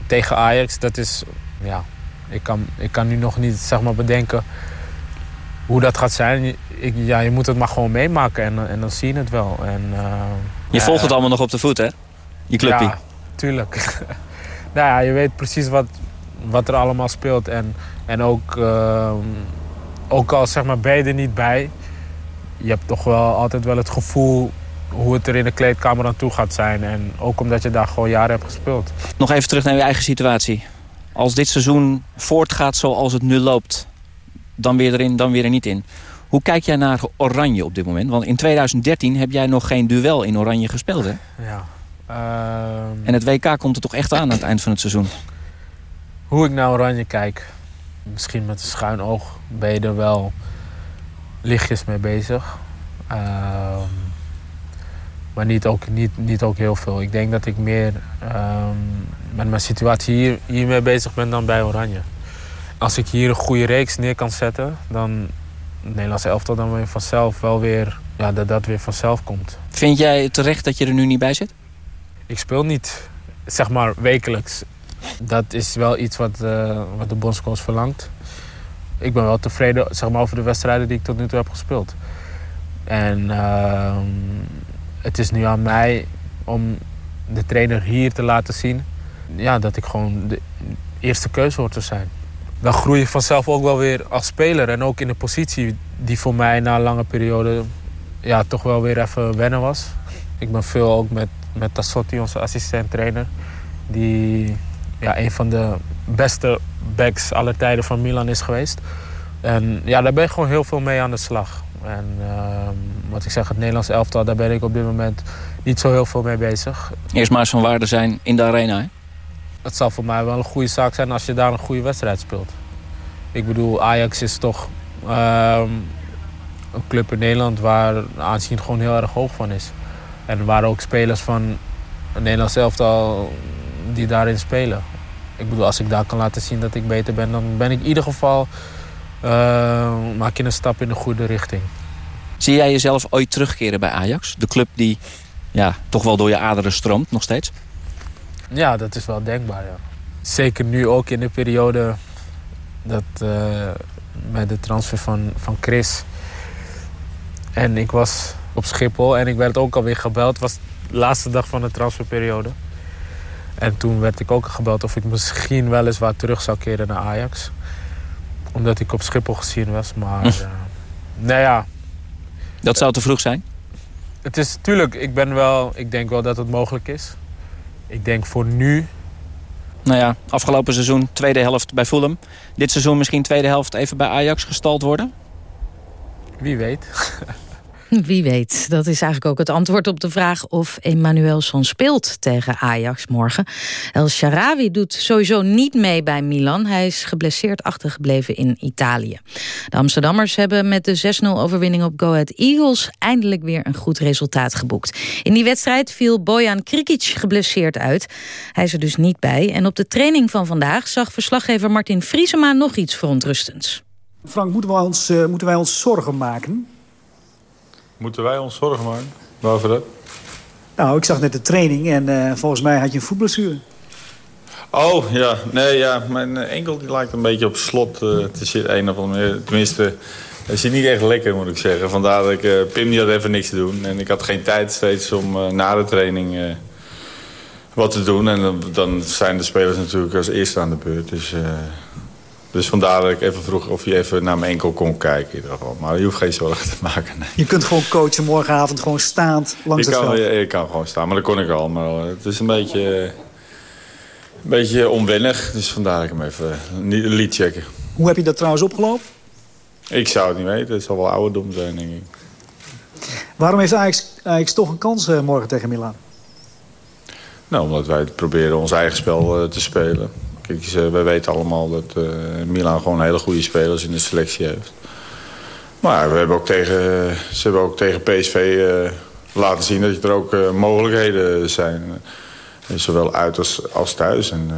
tegen Ajax, dat is... Ja, ik kan, ik kan nu nog niet zeg maar, bedenken hoe dat gaat zijn. Ik, ja, je moet het maar gewoon meemaken en, en dan zie je het wel. En, uh, je volgt het allemaal nog op de voet, hè? Je clubje. Ja, tuurlijk. [laughs] nou ja, je weet precies wat, wat er allemaal speelt. En, en ook, uh, ook al zeg maar, ben je er niet bij... je hebt toch wel altijd wel het gevoel hoe het er in de kleedkamer aan toe gaat zijn. En ook omdat je daar gewoon jaren hebt gespeeld. Nog even terug naar je eigen situatie. Als dit seizoen voortgaat zoals het nu loopt... dan weer erin, dan weer er niet in. Hoe kijk jij naar Oranje op dit moment? Want in 2013 heb jij nog geen duel in Oranje gespeeld, hè? Ja. Uh... En het WK komt er toch echt aan aan het eind van het seizoen? Hoe ik naar Oranje kijk, misschien met een schuin oog ben je er wel lichtjes mee bezig. Uh, maar niet ook, niet, niet ook heel veel. Ik denk dat ik meer uh, met mijn situatie hier, hiermee bezig ben dan bij Oranje. Als ik hier een goede reeks neer kan zetten, dan het Nederlandse elftal dan weer vanzelf wel weer, ja, dat dat weer vanzelf komt. Vind jij terecht dat je er nu niet bij zit? Ik speel niet, zeg maar, wekelijks dat is wel iets wat, uh, wat de bondscoach verlangt. Ik ben wel tevreden zeg maar, over de wedstrijden die ik tot nu toe heb gespeeld. En uh, het is nu aan mij om de trainer hier te laten zien ja, dat ik gewoon de eerste keuze hoort te zijn. Dan groei je vanzelf ook wel weer als speler en ook in de positie die voor mij na een lange periode ja, toch wel weer even wennen was. Ik ben veel ook met, met Tassotti, onze assistent trainer, die ja, een van de beste backs aller tijden van Milan is geweest. En ja, daar ben ik gewoon heel veel mee aan de slag. En ehm, wat ik zeg, het Nederlands elftal, daar ben ik op dit moment niet zo heel veel mee bezig. Eerst maar eens van waarde zijn in de arena, hè? Het zal voor mij wel een goede zaak zijn als je daar een goede wedstrijd speelt. Ik bedoel, Ajax is toch ehm, een club in Nederland waar aanzien gewoon heel erg hoog van is. En waar ook spelers van het Nederlands elftal die daarin spelen. Ik bedoel, als ik daar kan laten zien dat ik beter ben, dan ben ik in ieder geval uh, maak je een stap in de goede richting. Zie jij jezelf ooit terugkeren bij Ajax? De club die ja, toch wel door je aderen stroomt nog steeds? Ja, dat is wel denkbaar, ja. Zeker nu ook in de periode dat, uh, met de transfer van, van Chris. En ik was op Schiphol en ik werd ook alweer gebeld. Het was de laatste dag van de transferperiode. En toen werd ik ook gebeld of ik misschien weliswaar terug zou keren naar Ajax. Omdat ik op Schiphol gezien was. Maar uh, nou ja. Dat zou te vroeg zijn? Het is natuurlijk, ik ben wel, ik denk wel dat het mogelijk is. Ik denk voor nu. Nou ja, afgelopen seizoen tweede helft bij Fulham. Dit seizoen misschien tweede helft even bij Ajax gestald worden? Wie weet. [laughs] [laughs] Wie weet. Dat is eigenlijk ook het antwoord op de vraag of Emmanuelson speelt tegen Ajax morgen. El Sharawi doet sowieso niet mee bij Milan. Hij is geblesseerd achtergebleven in Italië. De Amsterdammers hebben met de 6-0 overwinning op Go Ahead Eagles eindelijk weer een goed resultaat geboekt. In die wedstrijd viel Bojan Krikic geblesseerd uit. Hij is er dus niet bij. En op de training van vandaag zag verslaggever Martin Vriesema nog iets verontrustends. Frank, moeten wij ons, uh, moeten wij ons zorgen maken? Moeten wij ons zorgen maken? Waarover dat? Nou, ik zag net de training en uh, volgens mij had je een voetblessure. Oh, ja. Nee, ja. Mijn enkel die lijkt een beetje op slot uh, te zitten. Een of andere Tenminste, het zit niet echt lekker, moet ik zeggen. Vandaar dat ik... Uh, Pim die had even niks te doen. En ik had geen tijd steeds om na de training wat te doen. En dan, dan, zijn de spelers natuurlijk als eerste aan de beurt. Dus... Dus vandaar dat ik even vroeg of je even naar mijn enkel kon kijken. In ieder geval. Maar je hoeft geen zorgen te maken. Nee. Je kunt gewoon coachen morgenavond gewoon staand langs ik het kan, veld. Ik kan gewoon staan, maar dat kon ik al. Maar het is een beetje, een beetje onwennig. Dus vandaar dat ik hem even een lied checken. Hoe heb je dat trouwens opgelopen? Ik zou het niet weten. Het zal wel ouderdom zijn, denk ik. Waarom heeft Ajax, Ajax toch een kans uh, morgen tegen Milan? Nou, omdat wij proberen ons eigen spel te spelen. Ze, wij weten allemaal dat uh, Milan gewoon hele goede spelers in de selectie heeft. Maar we hebben ook tegen, ze hebben ook tegen PSV uh, laten zien dat er ook uh, mogelijkheden zijn. zowel uit als, als thuis. En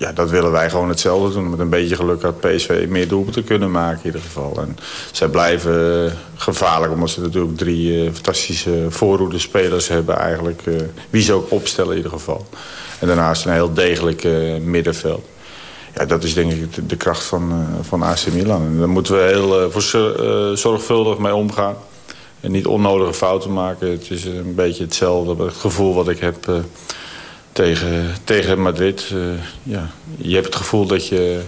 ja, dat willen wij gewoon hetzelfde doen. Met een beetje geluk had PSV meer doelpunten kunnen maken in ieder geval. En zij blijven gevaarlijk omdat ze natuurlijk drie fantastische voorroede spelers hebben eigenlijk. wie ze ook opstellen in ieder geval. En daarnaast een heel degelijk middenveld. Ja, dat is denk ik de, kracht van, van AC Milan. En daar moeten we heel voor, zorgvuldig mee omgaan. En niet onnodige fouten maken. Het is een beetje hetzelfde het gevoel wat ik heb tegen, tegen Madrid. ja, je hebt het gevoel dat je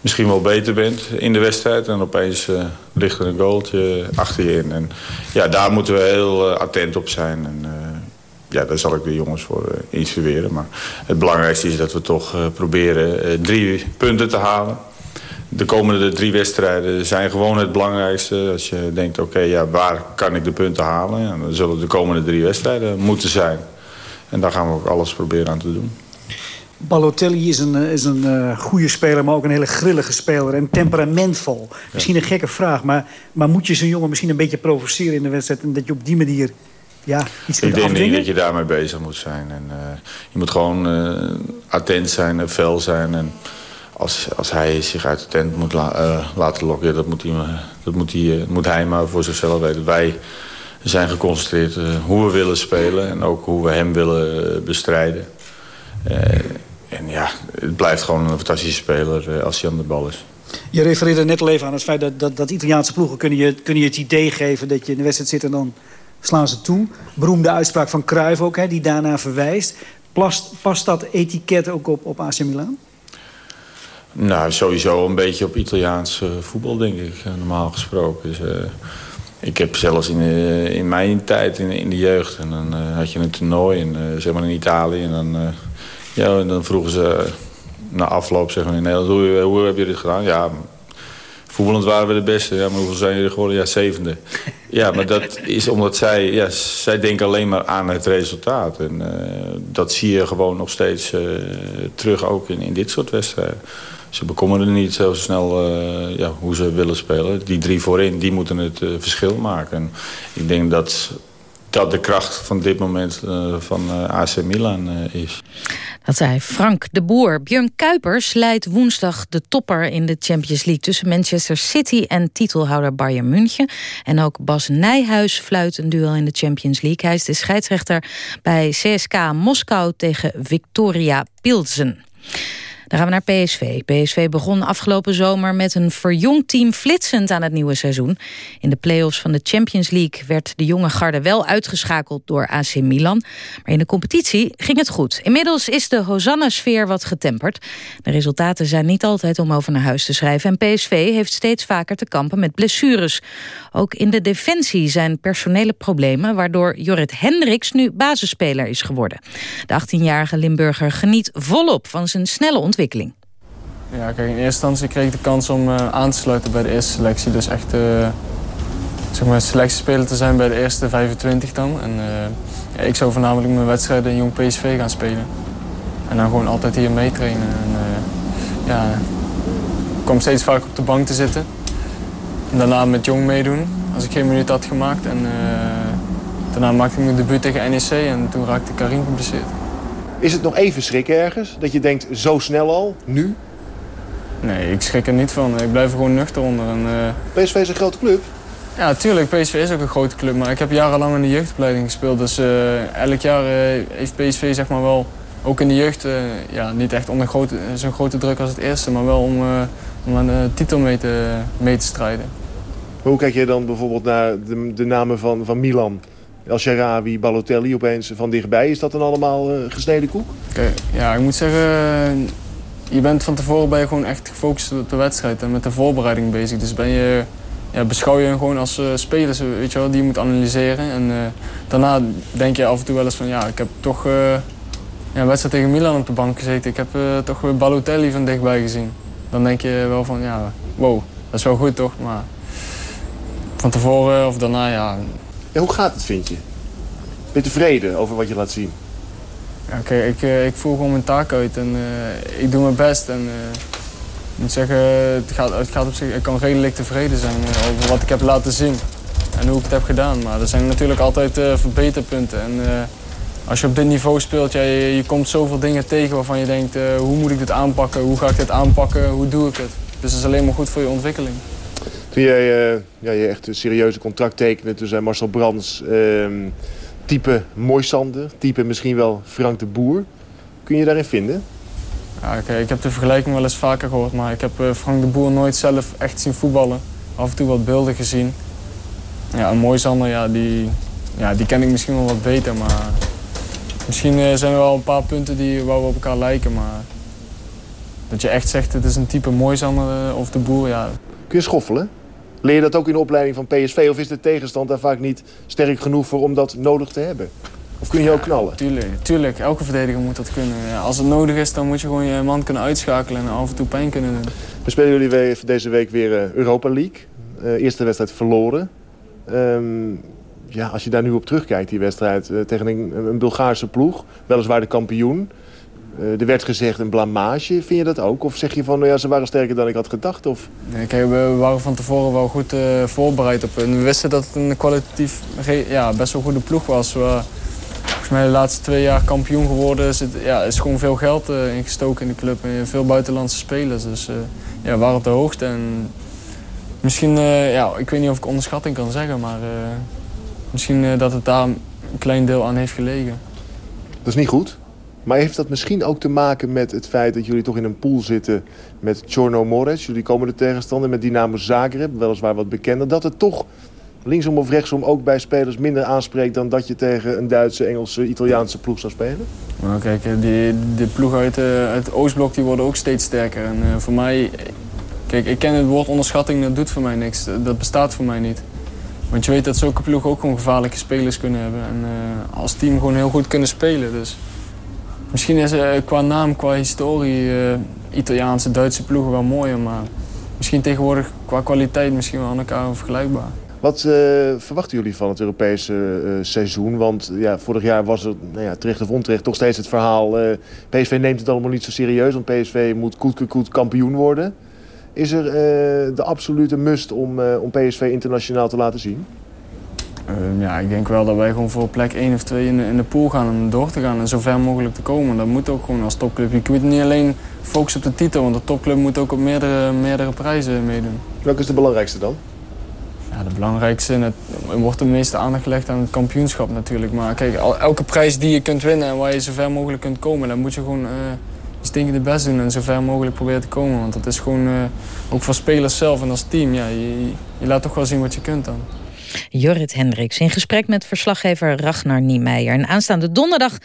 misschien wel beter bent in de wedstrijd. En opeens ligt er een goaltje achter je in. En ja, daar moeten we heel attent op zijn. En, ja, daar zal ik de jongens voor instrueren. Maar het belangrijkste is dat we toch proberen drie punten te halen. De komende drie wedstrijden zijn gewoon het belangrijkste. Als je denkt, oké, ja, waar kan ik de punten halen? Ja, dan zullen de komende drie wedstrijden moeten zijn. En daar gaan we ook alles proberen aan te doen. Balotelli is een, is een uh, goede speler, maar ook een hele grillige speler. En temperamentvol. Misschien een gekke vraag, maar, maar moet je zo'n jongen misschien een beetje provoceren in de wedstrijd... en dat je op die manier ja, iets Ik denk niet dat je daarmee bezig moet zijn. En, uh, je moet gewoon uh, attent zijn en fel zijn. En als, als hij zich uit de tent moet la laten lokken, dat, moet hij, dat moet, hij, moet hij maar voor zichzelf weten. Wij zijn geconcentreerd hoe we willen spelen en ook hoe we hem willen bestrijden. en ja, het blijft gewoon een fantastische speler als hij aan de bal is. Je refereerde net al even aan het feit dat, dat, dat Italiaanse ploegen kunnen je, kunnen je het idee geven dat je in de wedstrijd zit en dan slaan ze toe. Beroemde uitspraak van Cruijff ook, hè, die daarna verwijst. Past, past dat etiket ook op, op AC Milan? Nou, sowieso een beetje op Italiaans uh, voetbal, denk ik, normaal gesproken. Dus, uh, ik heb zelfs in, in mijn tijd, in, in de jeugd, en dan had je een toernooi in, zeg maar in Italië. En dan, ja, en dan vroegen ze na afloop zeg maar, in Nederland, hoe, hoe heb je dit gedaan? Ja, Voetballend waren we de beste. Ja, maar hoeveel zijn jullie geworden? Ja, zevende. [laughs] Ja, maar dat is omdat zij... Ja, zij denken alleen maar aan het resultaat. En dat zie je gewoon nog steeds terug ook in, in dit soort wedstrijden. Ze bekommeren niet zo snel uh, ja, hoe ze willen spelen. Die drie voorin, die moeten het verschil maken. En ik denk dat dat de kracht van dit moment uh, van AC Milan is. Dat zei Frank de Boer. Björn Kuipers leidt woensdag de topper in de Champions League... tussen Manchester City en titelhouder Bayern München. En ook Bas Nijhuis fluit een duel in de Champions League. Hij is de scheidsrechter bij CSK Moskou tegen Victoria Pilsen. Dan gaan we naar PSV. PSV begon afgelopen zomer met een verjongd team flitsend aan het nieuwe seizoen. In de play-offs van de Champions League werd de jonge garde wel uitgeschakeld door AC Milan. Maar in de competitie ging het goed. Inmiddels is de Hosanna-sfeer wat getemperd. De resultaten zijn niet altijd om over naar huis te schrijven. En PSV heeft steeds vaker te kampen met blessures. Ook in de defensie zijn personele problemen... waardoor Jorrit Hendricks nu basisspeler is geworden. De 18-jarige Limburger geniet volop van zijn snelle ontwikkeling ontwikkeling? Ja, kijk, in eerste instantie kreeg ik de kans om uh, aan te sluiten bij de eerste selectie. Dus echt uh, zeg maar selectiespeler te zijn bij de eerste 25 dan. En ja, ik zou voornamelijk mijn wedstrijden in Jong PSV gaan spelen. En dan gewoon altijd hier meetrainen. En ja, ik kwam steeds vaak op de bank te zitten. En daarna met Jong meedoen, als ik geen minuut had gemaakt. En daarna maakte ik mijn debuut tegen NEC en toen raakte Karim geblesseerd. Is het nog even schrik ergens? Dat je denkt, zo snel al, nu? Nee, ik schrik er niet van. Ik blijf er gewoon nuchter onder. En, uh... PSV is een grote club? Ja, tuurlijk. PSV is ook een grote club. Maar ik heb jarenlang in de jeugdopleiding gespeeld. Dus uh, elk jaar uh, heeft PSV zeg maar wel, ook in de jeugd, ja, niet echt onder grote, zo'n grote druk als het eerste. Maar wel om, om aan de titel mee te, mee te strijden. Hoe kijk je dan bijvoorbeeld naar de, de namen van, van Milan? El Sharawi, Balotelli opeens van dichtbij. Is dat dan allemaal uh, gesneden koek? Ja, ik moet zeggen, je bent van tevoren ben je gewoon echt gefocust op de wedstrijd en met de voorbereiding bezig. Dus ben je, ja, beschouw je gewoon als uh, spelers weet je wel, die je moet analyseren. En uh, daarna denk je af en toe wel eens van ja, ik heb toch ja, een wedstrijd tegen Milan op de bank gezeten. Ik heb toch weer Balotelli van dichtbij gezien. Dan denk je wel van ja, wow, dat is wel goed toch? Maar van tevoren of daarna ja, hoe gaat het, vind je? Ben je tevreden over wat je laat zien? Ja, ik, uh, ik voel gewoon mijn taak uit en uh, ik doe mijn best. En, uh, ik moet zeggen, het gaat, het gaat op zich, ik kan redelijk tevreden zijn over wat ik heb laten zien. En hoe ik het heb gedaan. Maar er zijn natuurlijk altijd verbeterpunten. En als je op dit niveau speelt, ja, je, komt zoveel dingen tegen waarvan je denkt... hoe moet ik dit aanpakken, hoe ga ik dit aanpakken, hoe doe ik het? Dus dat is alleen maar goed voor je ontwikkeling. Toen jij uh, ja, je echt een serieuze contract tekende, toen zei Marcel Brands... Uh, type Moisander, type misschien wel Frank de Boer. Kun je daarin vinden? Ja, okay, ik heb de vergelijking wel eens vaker gehoord, maar ik heb uh, Frank de Boer nooit zelf echt zien voetballen. Af en toe wat beelden gezien. Ja, een Moisander, ja, die, ja, die ken ik misschien wel wat beter, maar... Misschien uh, zijn er wel een paar punten die, waar we op elkaar lijken, maar... Dat je echt zegt, het is een type Moisander of de Boer, ja... Kun je schoffelen? Leer je dat ook in de opleiding van PSV? Of is de tegenstand daar vaak niet sterk genoeg voor om dat nodig te hebben? Of kun je ook knallen? Tuurlijk, tuurlijk. Elke verdediger moet dat kunnen. Ja, als het nodig is, dan moet je gewoon je man kunnen uitschakelen en af en toe pijn kunnen doen. We spelen jullie deze week weer eh, Europa League. Uh, eerste wedstrijd verloren. Um, ja, als je daar nu op terugkijkt, die wedstrijd uh, tegen een, een Bulgaarse ploeg. Weliswaar de kampioen. Uh, er werd gezegd een blamage. Vind je dat ook? Of zeg je van, nou ja, ze waren sterker dan ik had gedacht? Of? Nee, kijk, we waren van tevoren wel goed uh, voorbereid op. En we wisten dat het een kwalitatief ja, best wel goede ploeg was. We, volgens mij de laatste twee jaar kampioen geworden. Is, het, ja, is gewoon veel geld uh, ingestoken in de club. En veel buitenlandse spelers. Dus ja, we waren op de hoogte. En misschien, ja, ik weet niet of ik onderschatting kan zeggen. Maar misschien dat het daar een klein deel aan heeft gelegen. Dat is niet goed? Maar heeft dat misschien ook te maken met het feit dat jullie toch in een pool zitten met Chorno Mores, jullie komende tegenstander, met Dynamo Zagreb, weliswaar wat bekender, dat het toch linksom of rechtsom ook bij spelers minder aanspreekt dan dat je tegen een Duitse, Engelse, Italiaanse ploeg zou spelen? Nou, kijk, die, de ploeg uit, het Oostblok die worden ook steeds sterker. En uh, voor mij, kijk, ik ken het woord onderschatting, dat doet voor mij niks. Dat bestaat voor mij niet. Want je weet dat zulke ploegen ook gewoon gevaarlijke spelers kunnen hebben. En als team gewoon heel goed kunnen spelen. Dus Misschien is uh, qua naam, qua historie, uh, Italiaanse, Duitse ploegen wel mooier. Maar misschien tegenwoordig qua kwaliteit misschien wel aan elkaar vergelijkbaar. Wat uh, verwachten jullie van het Europese seizoen? Want ja, vorig jaar was er, nou ja, terecht of onterecht, toch steeds het verhaal... PSV neemt het allemaal niet zo serieus, want PSV moet koet, koet kampioen worden. Is er de absolute must om, om PSV internationaal te laten zien? Ehm, ja, ik denk wel dat wij gewoon voor plek 1 of 2 in de, in de pool gaan om door te gaan en zo ver mogelijk te komen. Dat moet ook gewoon als topclub. Je kunt niet alleen focussen op de titel, want de topclub moet ook op meerdere, meerdere prijzen meedoen. Welke is de belangrijkste dan? Ja, de belangrijkste, het, er wordt de meeste aandacht gelegd aan het kampioenschap natuurlijk. Maar kijk, elke prijs die je kunt winnen en waar je zo ver mogelijk kunt komen, dan moet je gewoon uh, je stinkende best doen en zo ver mogelijk proberen te komen. Want dat is gewoon, uh, ook voor spelers zelf en als team, ja, je, je laat toch wel zien wat je kunt dan. Jorrit Hendricks in gesprek met verslaggever Ragnar Niemeyer. En aanstaande donderdag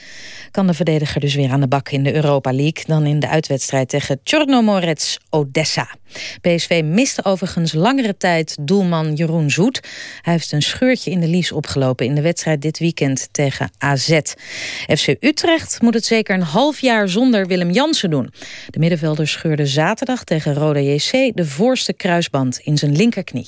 kan de verdediger dus weer aan de bak in de Europa League... dan in de uitwedstrijd tegen Chornomorets Odessa. PSV miste overigens langere tijd doelman Jeroen Zoet. Hij heeft een scheurtje in de lies opgelopen in de wedstrijd dit weekend tegen AZ. FC Utrecht moet het zeker een half jaar zonder Willem Jansen doen. De middenvelder scheurde zaterdag tegen Roda JC de voorste kruisband in zijn linkerknie.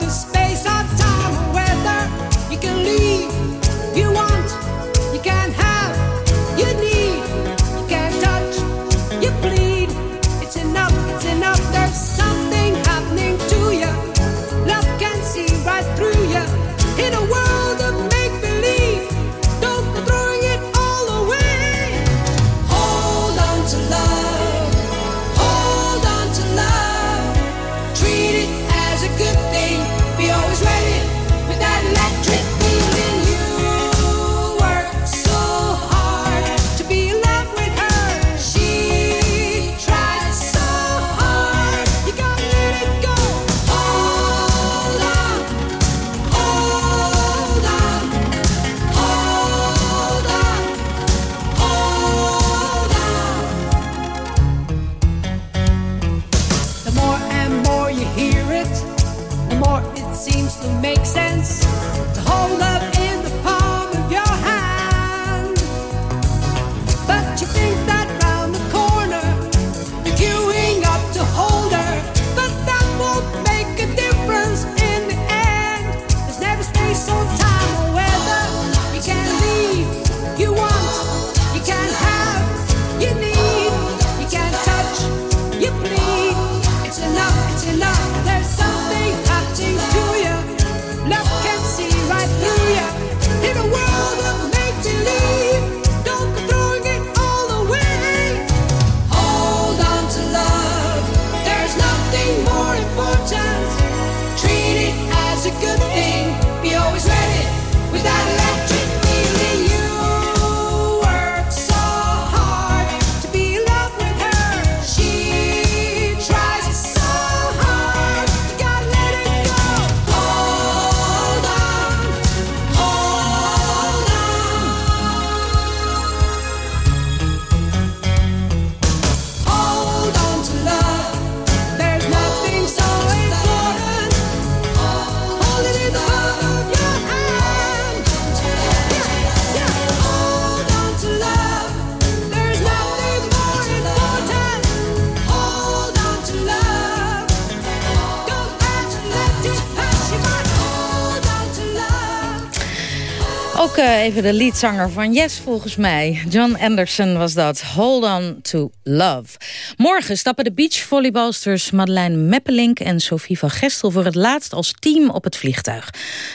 even de liedzanger van Yes, volgens mij. John Anderson was dat. Hold on to love. Morgen stappen de beachvolleybalsters Madeleine Meppelink en Sophie van Gestel voor het laatst als team op het vliegtuig.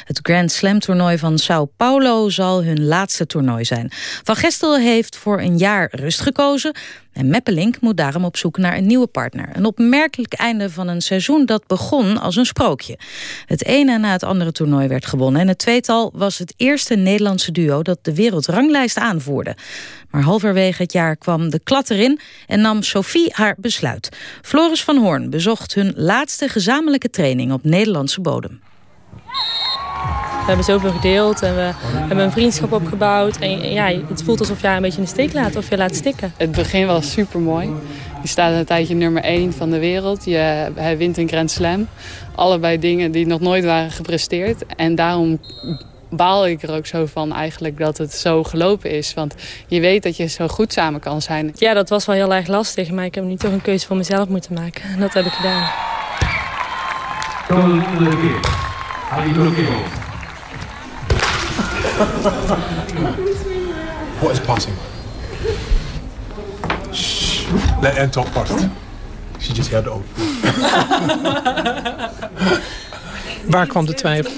Het Grand Slam toernooi van Sao Paulo zal hun laatste toernooi zijn. Van Gestel heeft voor een jaar rust gekozen. En Meppelink moet daarom op zoek naar een nieuwe partner. Een opmerkelijk einde van een seizoen dat begon als een sprookje. Het ene na het andere toernooi werd gewonnen. En het tweetal was het eerste Nederlandse duo dat de wereldranglijst aanvoerde. Maar halverwege het jaar kwam de klad erin en nam Sophie haar besluit. Floris van Hoorn bezocht hun laatste gezamenlijke training op Nederlandse bodem. We hebben zoveel gedeeld en we hebben een vriendschap opgebouwd. En ja, het voelt alsof je haar een beetje in de steek laat of je laat stikken. Het begin was super mooi. Je staat een tijdje nummer 1 van de wereld. Je, hij wint een Grand Slam. Allebei dingen die nog nooit waren gepresteerd. En daarom baal ik er ook zo van eigenlijk dat het zo gelopen is. Want je weet dat je zo goed samen kan zijn. Ja, dat was wel heel erg lastig. Maar ik heb nu toch een keuze voor mezelf moeten maken. En dat heb ik gedaan. [laughs] What is passing? Shh. Let her talk first. She just heard it all. Waar kwam de twijfel?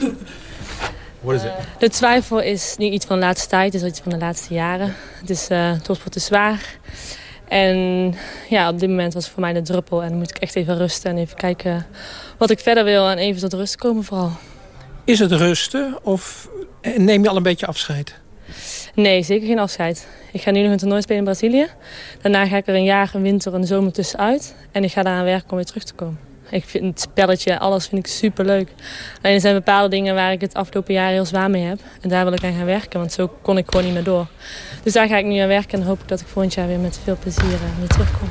What is it? De twijfel is niet iets van de laatste tijd, het is iets van de laatste jaren. Het is uh, topsport te zwaar. En ja, op dit moment was het voor mij de druppel. En dan moet ik echt even rusten en even kijken wat ik verder wil. En even tot rust komen vooral. Is het rusten of neem je al een beetje afscheid? Nee, zeker geen afscheid. Ik ga nu nog een toernooi spelen in Brazilië. Daarna ga ik er een jaar, een winter en een zomer tussenuit. En ik ga daaraan werken om weer terug te komen. Ik vind het spelletje, alles vind ik super leuk. Alleen er zijn bepaalde dingen waar ik het afgelopen jaar heel zwaar mee heb. En daar wil ik aan gaan werken, want zo kon ik gewoon niet meer door. Dus daar ga ik nu aan werken en hoop ik dat ik volgend jaar weer met veel plezier uh, weer terugkom.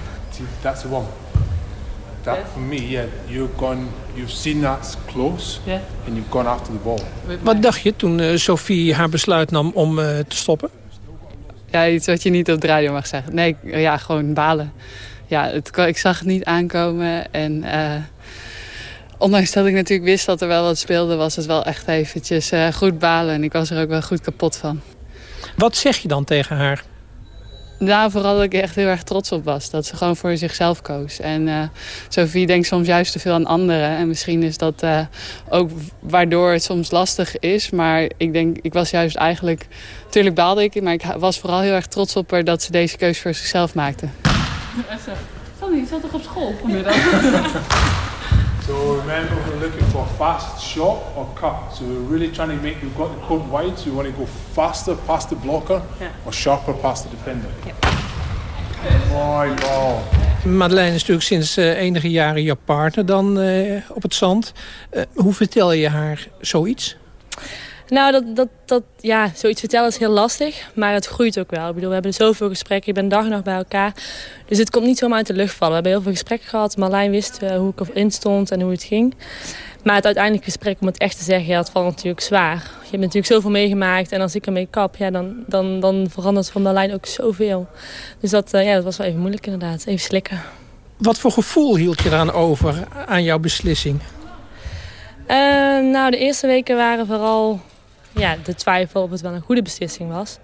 That's the one. That for me, yeah, you've gone, you've seen that's close, Yeah. and you've gone after the ball. Wat dacht je toen uh, Sophie haar besluit nam om uh, te stoppen? Ja, iets wat je niet op de radio mag zeggen. Nee, ja, gewoon balen. Ja, het, ik zag het niet aankomen en... Uh, ondanks dat ik natuurlijk wist dat er wel wat speelde... was het wel echt eventjes uh, goed balen. En ik was er ook wel goed kapot van. Wat zeg je dan tegen haar? Nou, vooral dat ik echt heel erg trots op was. Dat ze gewoon voor zichzelf koos. En uh, Sophie denkt soms juist te veel aan anderen. En misschien is dat uh, ook waardoor het soms lastig is. Maar ik denk, ik was juist eigenlijk... Tuurlijk baalde ik, maar ik was vooral heel erg trots op haar... dat ze deze keuze voor zichzelf maakte. Sandy, je zat toch op school vanmiddag? [laughs] So remember, we're looking for a fast shot or cut. So we're really trying to make, we've got the court wide, so we want to go faster past the blocker Yeah. or sharper past the defender. Mooi bal. Madeleine is natuurlijk sinds uh, enige jaren jouw partner dan uh, op het zand. Uh, hoe vertel je haar zoiets? Nou, dat, dat, dat, ja, zoiets vertellen is heel lastig, maar het groeit ook wel. Ik bedoel, we hebben zoveel gesprekken, ik ben dag en nacht bij elkaar. Dus het komt niet zomaar uit de lucht vallen. We hebben heel veel gesprekken gehad. Marlijn wist uh, hoe ik erin stond en hoe het ging. Maar het uiteindelijke gesprek, om het echt te zeggen, ja, het valt natuurlijk zwaar. Je hebt natuurlijk zoveel meegemaakt en als ik ermee kap, ja, dan, dan, dan verandert van Marlijn ook zoveel. Dus dat, uh, ja, dat was wel even moeilijk inderdaad, even slikken. Wat voor gevoel hield je eraan over, aan jouw beslissing? Uh, nou, de eerste weken waren vooral ja, de twijfel of het wel een goede beslissing was.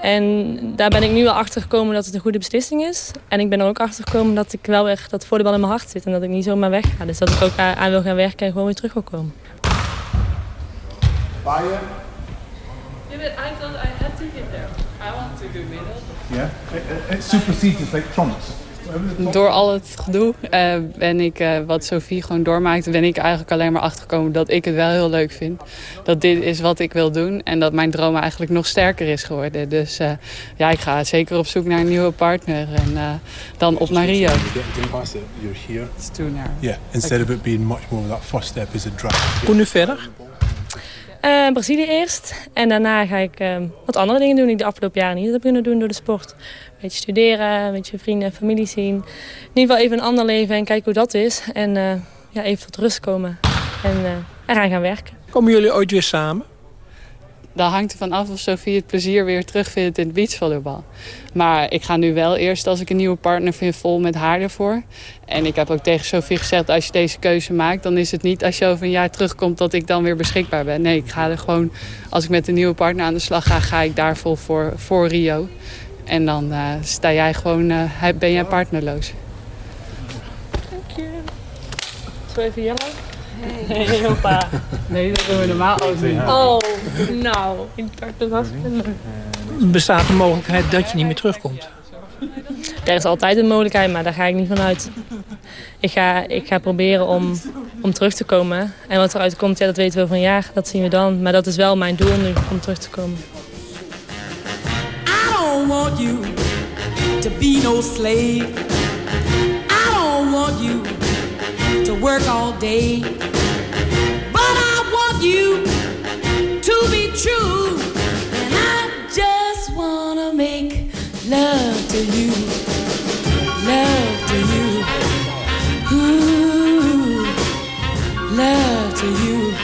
En daar ben ik nu wel achter gekomen dat het een goede beslissing is. En ik ben er ook achter gekomen dat ik wel echt dat voor de bal in mijn hart zit. En dat ik niet zomaar wegga. Dus dat ik ook aan wil gaan werken en gewoon weer terug wil komen. Yeah, but I thought I had to get there. I want to go middle. Yeah. It, it supersedes, it's like trumps. Door al het gedoe uh, ben ik, uh, wat Sophie gewoon doormaakt, ben ik eigenlijk alleen maar achtergekomen dat ik het wel heel leuk vind. Dat dit is wat ik wil doen en dat mijn droom eigenlijk nog sterker is geworden. Dus uh, ja, ik ga zeker op zoek naar een nieuwe partner en dan op naar Rio. You're here. It's too narrow. Yeah, instead okay. of it being much more that first step is a drag. Hoe nu verder? Uh, Brazilië eerst. En daarna ga ik uh, wat andere dingen doen die ik de afgelopen jaren niet heb kunnen doen door de sport. Een beetje studeren, een beetje vrienden en familie zien. In ieder geval even een ander leven en kijken hoe dat is. En uh, ja, even tot rust komen en eraan gaan werken. Komen jullie ooit weer samen? Dat hangt ervan af of Sofie het plezier weer terugvindt in het beachvolleybal. Maar ik ga nu wel eerst, als ik een nieuwe partner vind, vol met haar ervoor. En ik heb ook tegen Sofie gezegd, als je deze keuze maakt... dan is het niet als je over een jaar terugkomt dat ik dan weer beschikbaar ben. Nee, ik ga er gewoon, als ik met een nieuwe partner aan de slag ga... ga ik daar vol voor, voor Rio. En dan uh, sta jij gewoon, uh, ben jij partnerloos. Dank je. Zo even yellow. Hey, hey hoppa. [laughs] Nee, dat doen we normaal ook niet. Oh, nou, ik dacht dat was. Bestaat de mogelijkheid dat je niet meer terugkomt? Er is altijd een mogelijkheid, maar daar ga ik niet van uit. Ik ga, ik ga proberen om, om terug te komen. En wat eruit komt, ja, dat weten we over een jaar. Dat zien we dan. Maar dat is wel mijn doel nu, om terug te komen. I don't want you to be no slave. I don't want you to work all day. You to be true. And I just wanna make love to you. Love to you. Ooh, love to you.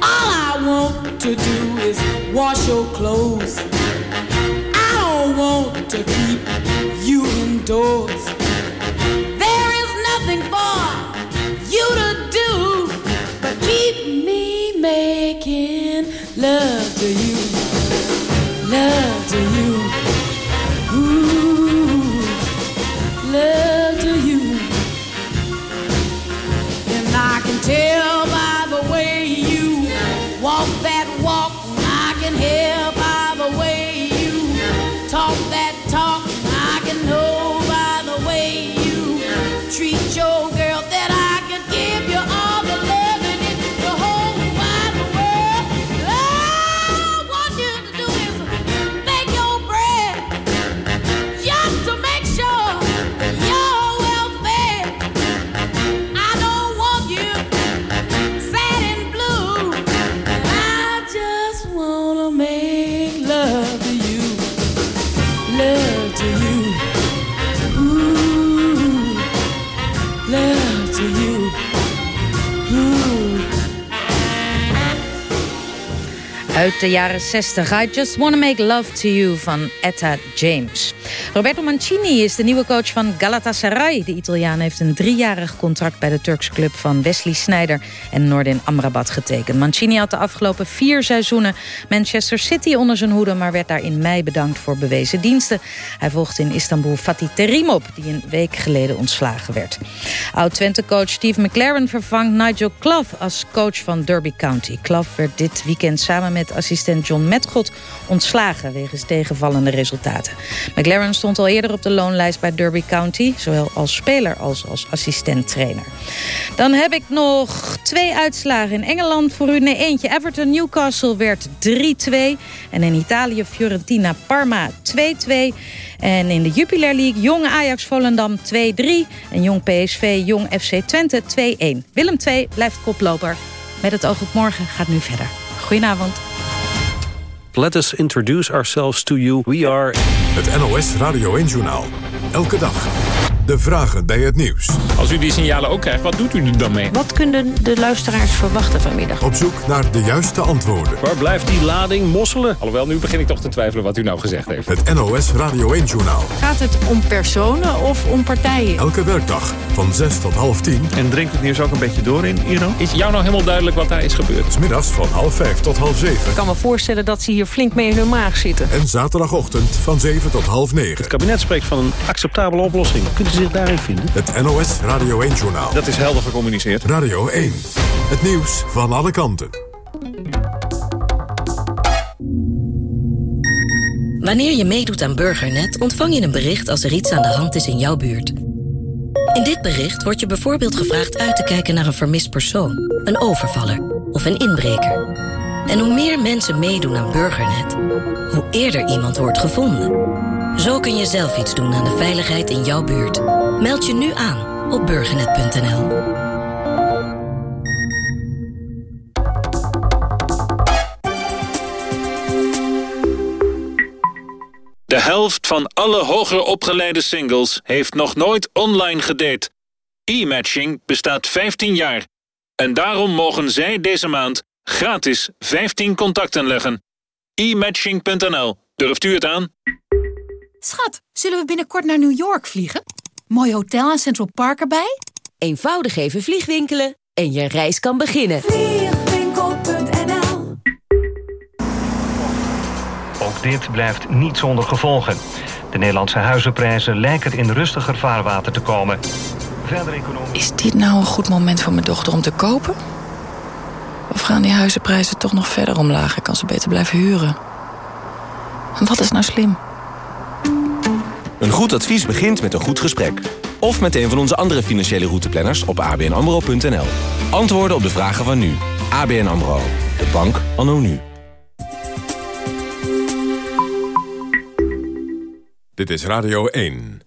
All I want to do is wash your clothes. I don't want to keep you indoors. There is nothing for making love to you. Love Uit de jaren 60. I Just Wanna Make Love to You van Etta James. Roberto Mancini is de nieuwe coach van Galatasaray. De Italiaan heeft een driejarig contract bij de Turkse club van Wesley Sneijder en Nordin Amrabat getekend. Mancini had de afgelopen vier seizoenen Manchester City onder zijn hoede, maar werd daar in mei bedankt voor bewezen diensten. Hij volgde in Istanbul Fatih Terim op, die een week geleden ontslagen werd. Oud-Twente-coach Steve McLaren vervangt Nigel Clough als coach van Derby County. Clough werd dit weekend samen met assistent John Metgod ontslagen wegens tegenvallende resultaten. McLaren stond al eerder op de loonlijst bij Derby County, zowel als speler als als assistent-trainer. Dan heb ik nog twee uitslagen in Engeland voor u. Nee, eentje. Everton Newcastle werd 3-2 en in Italië Fiorentina Parma 2-2. En in de Jupiler League Jong Ajax Volendam 2-3 en Jong PSV Jong FC Twente 2-1. Willem 2 blijft koploper. Met het oog op morgen gaat nu verder. Goedenavond. Let us introduce ourselves to you. We are... Het NOS Radio 1-journaal. Elke dag. De vragen bij het nieuws. Als u die signalen ook krijgt, wat doet u er dan mee? Wat kunnen de luisteraars verwachten vanmiddag? Op zoek naar de juiste antwoorden. Waar blijft die lading mosselen? Alhoewel, nu begin ik toch te twijfelen wat u nou gezegd heeft. Het NOS Radio 1-journaal. Gaat het om personen of om partijen? Elke werkdag van 6 tot half 10. En drinkt het nieuws ook een beetje door in Iran? Is jou nou helemaal duidelijk wat daar is gebeurd? Smiddags van half 5 tot half 7. Ik kan me voorstellen dat ze hier flink mee in hun maag zitten. En zaterdagochtend van 7 tot half 9. Het kabinet spreekt van een acceptabele oplossing. Kunt u zich daarin vinden? Het NOS Radio 1-journaal. Dat is helder gecommuniceerd. Radio 1. Het nieuws van alle kanten. Wanneer je meedoet aan Burgernet ontvang je een bericht als er iets aan de hand is in jouw buurt. In dit bericht wordt je bijvoorbeeld gevraagd uit te kijken naar een vermist persoon, een overvaller of een inbreker. En hoe meer mensen meedoen aan Burgernet, hoe eerder iemand wordt gevonden. Zo kun je zelf iets doen aan de veiligheid in jouw buurt. Meld je nu aan op burgernet.nl. De helft van alle hoger opgeleide singles heeft nog nooit online gedate. E-matching bestaat 15 jaar. En daarom mogen zij deze maand gratis 15 contacten leggen. E-matching.nl. Durft u het aan? Schat, zullen we binnenkort naar New York vliegen? Mooi hotel en Central Park erbij? Eenvoudig even vliegwinkelen en je reis kan beginnen. Vliegwinkel.nl Ook dit blijft niet zonder gevolgen. De Nederlandse huizenprijzen lijken in rustiger vaarwater te komen. Verder economisch... Is dit nou een goed moment voor mijn dochter om te kopen? Of gaan die huizenprijzen toch nog verder omlaag en kan ze beter blijven huren? En wat is nou slim? Een goed advies begint met een goed gesprek. Of met een van onze andere financiële routeplanners op abnamro.nl. Antwoorden op de vragen van nu. ABN AMRO. De bank anno nu. Dit is Radio 1.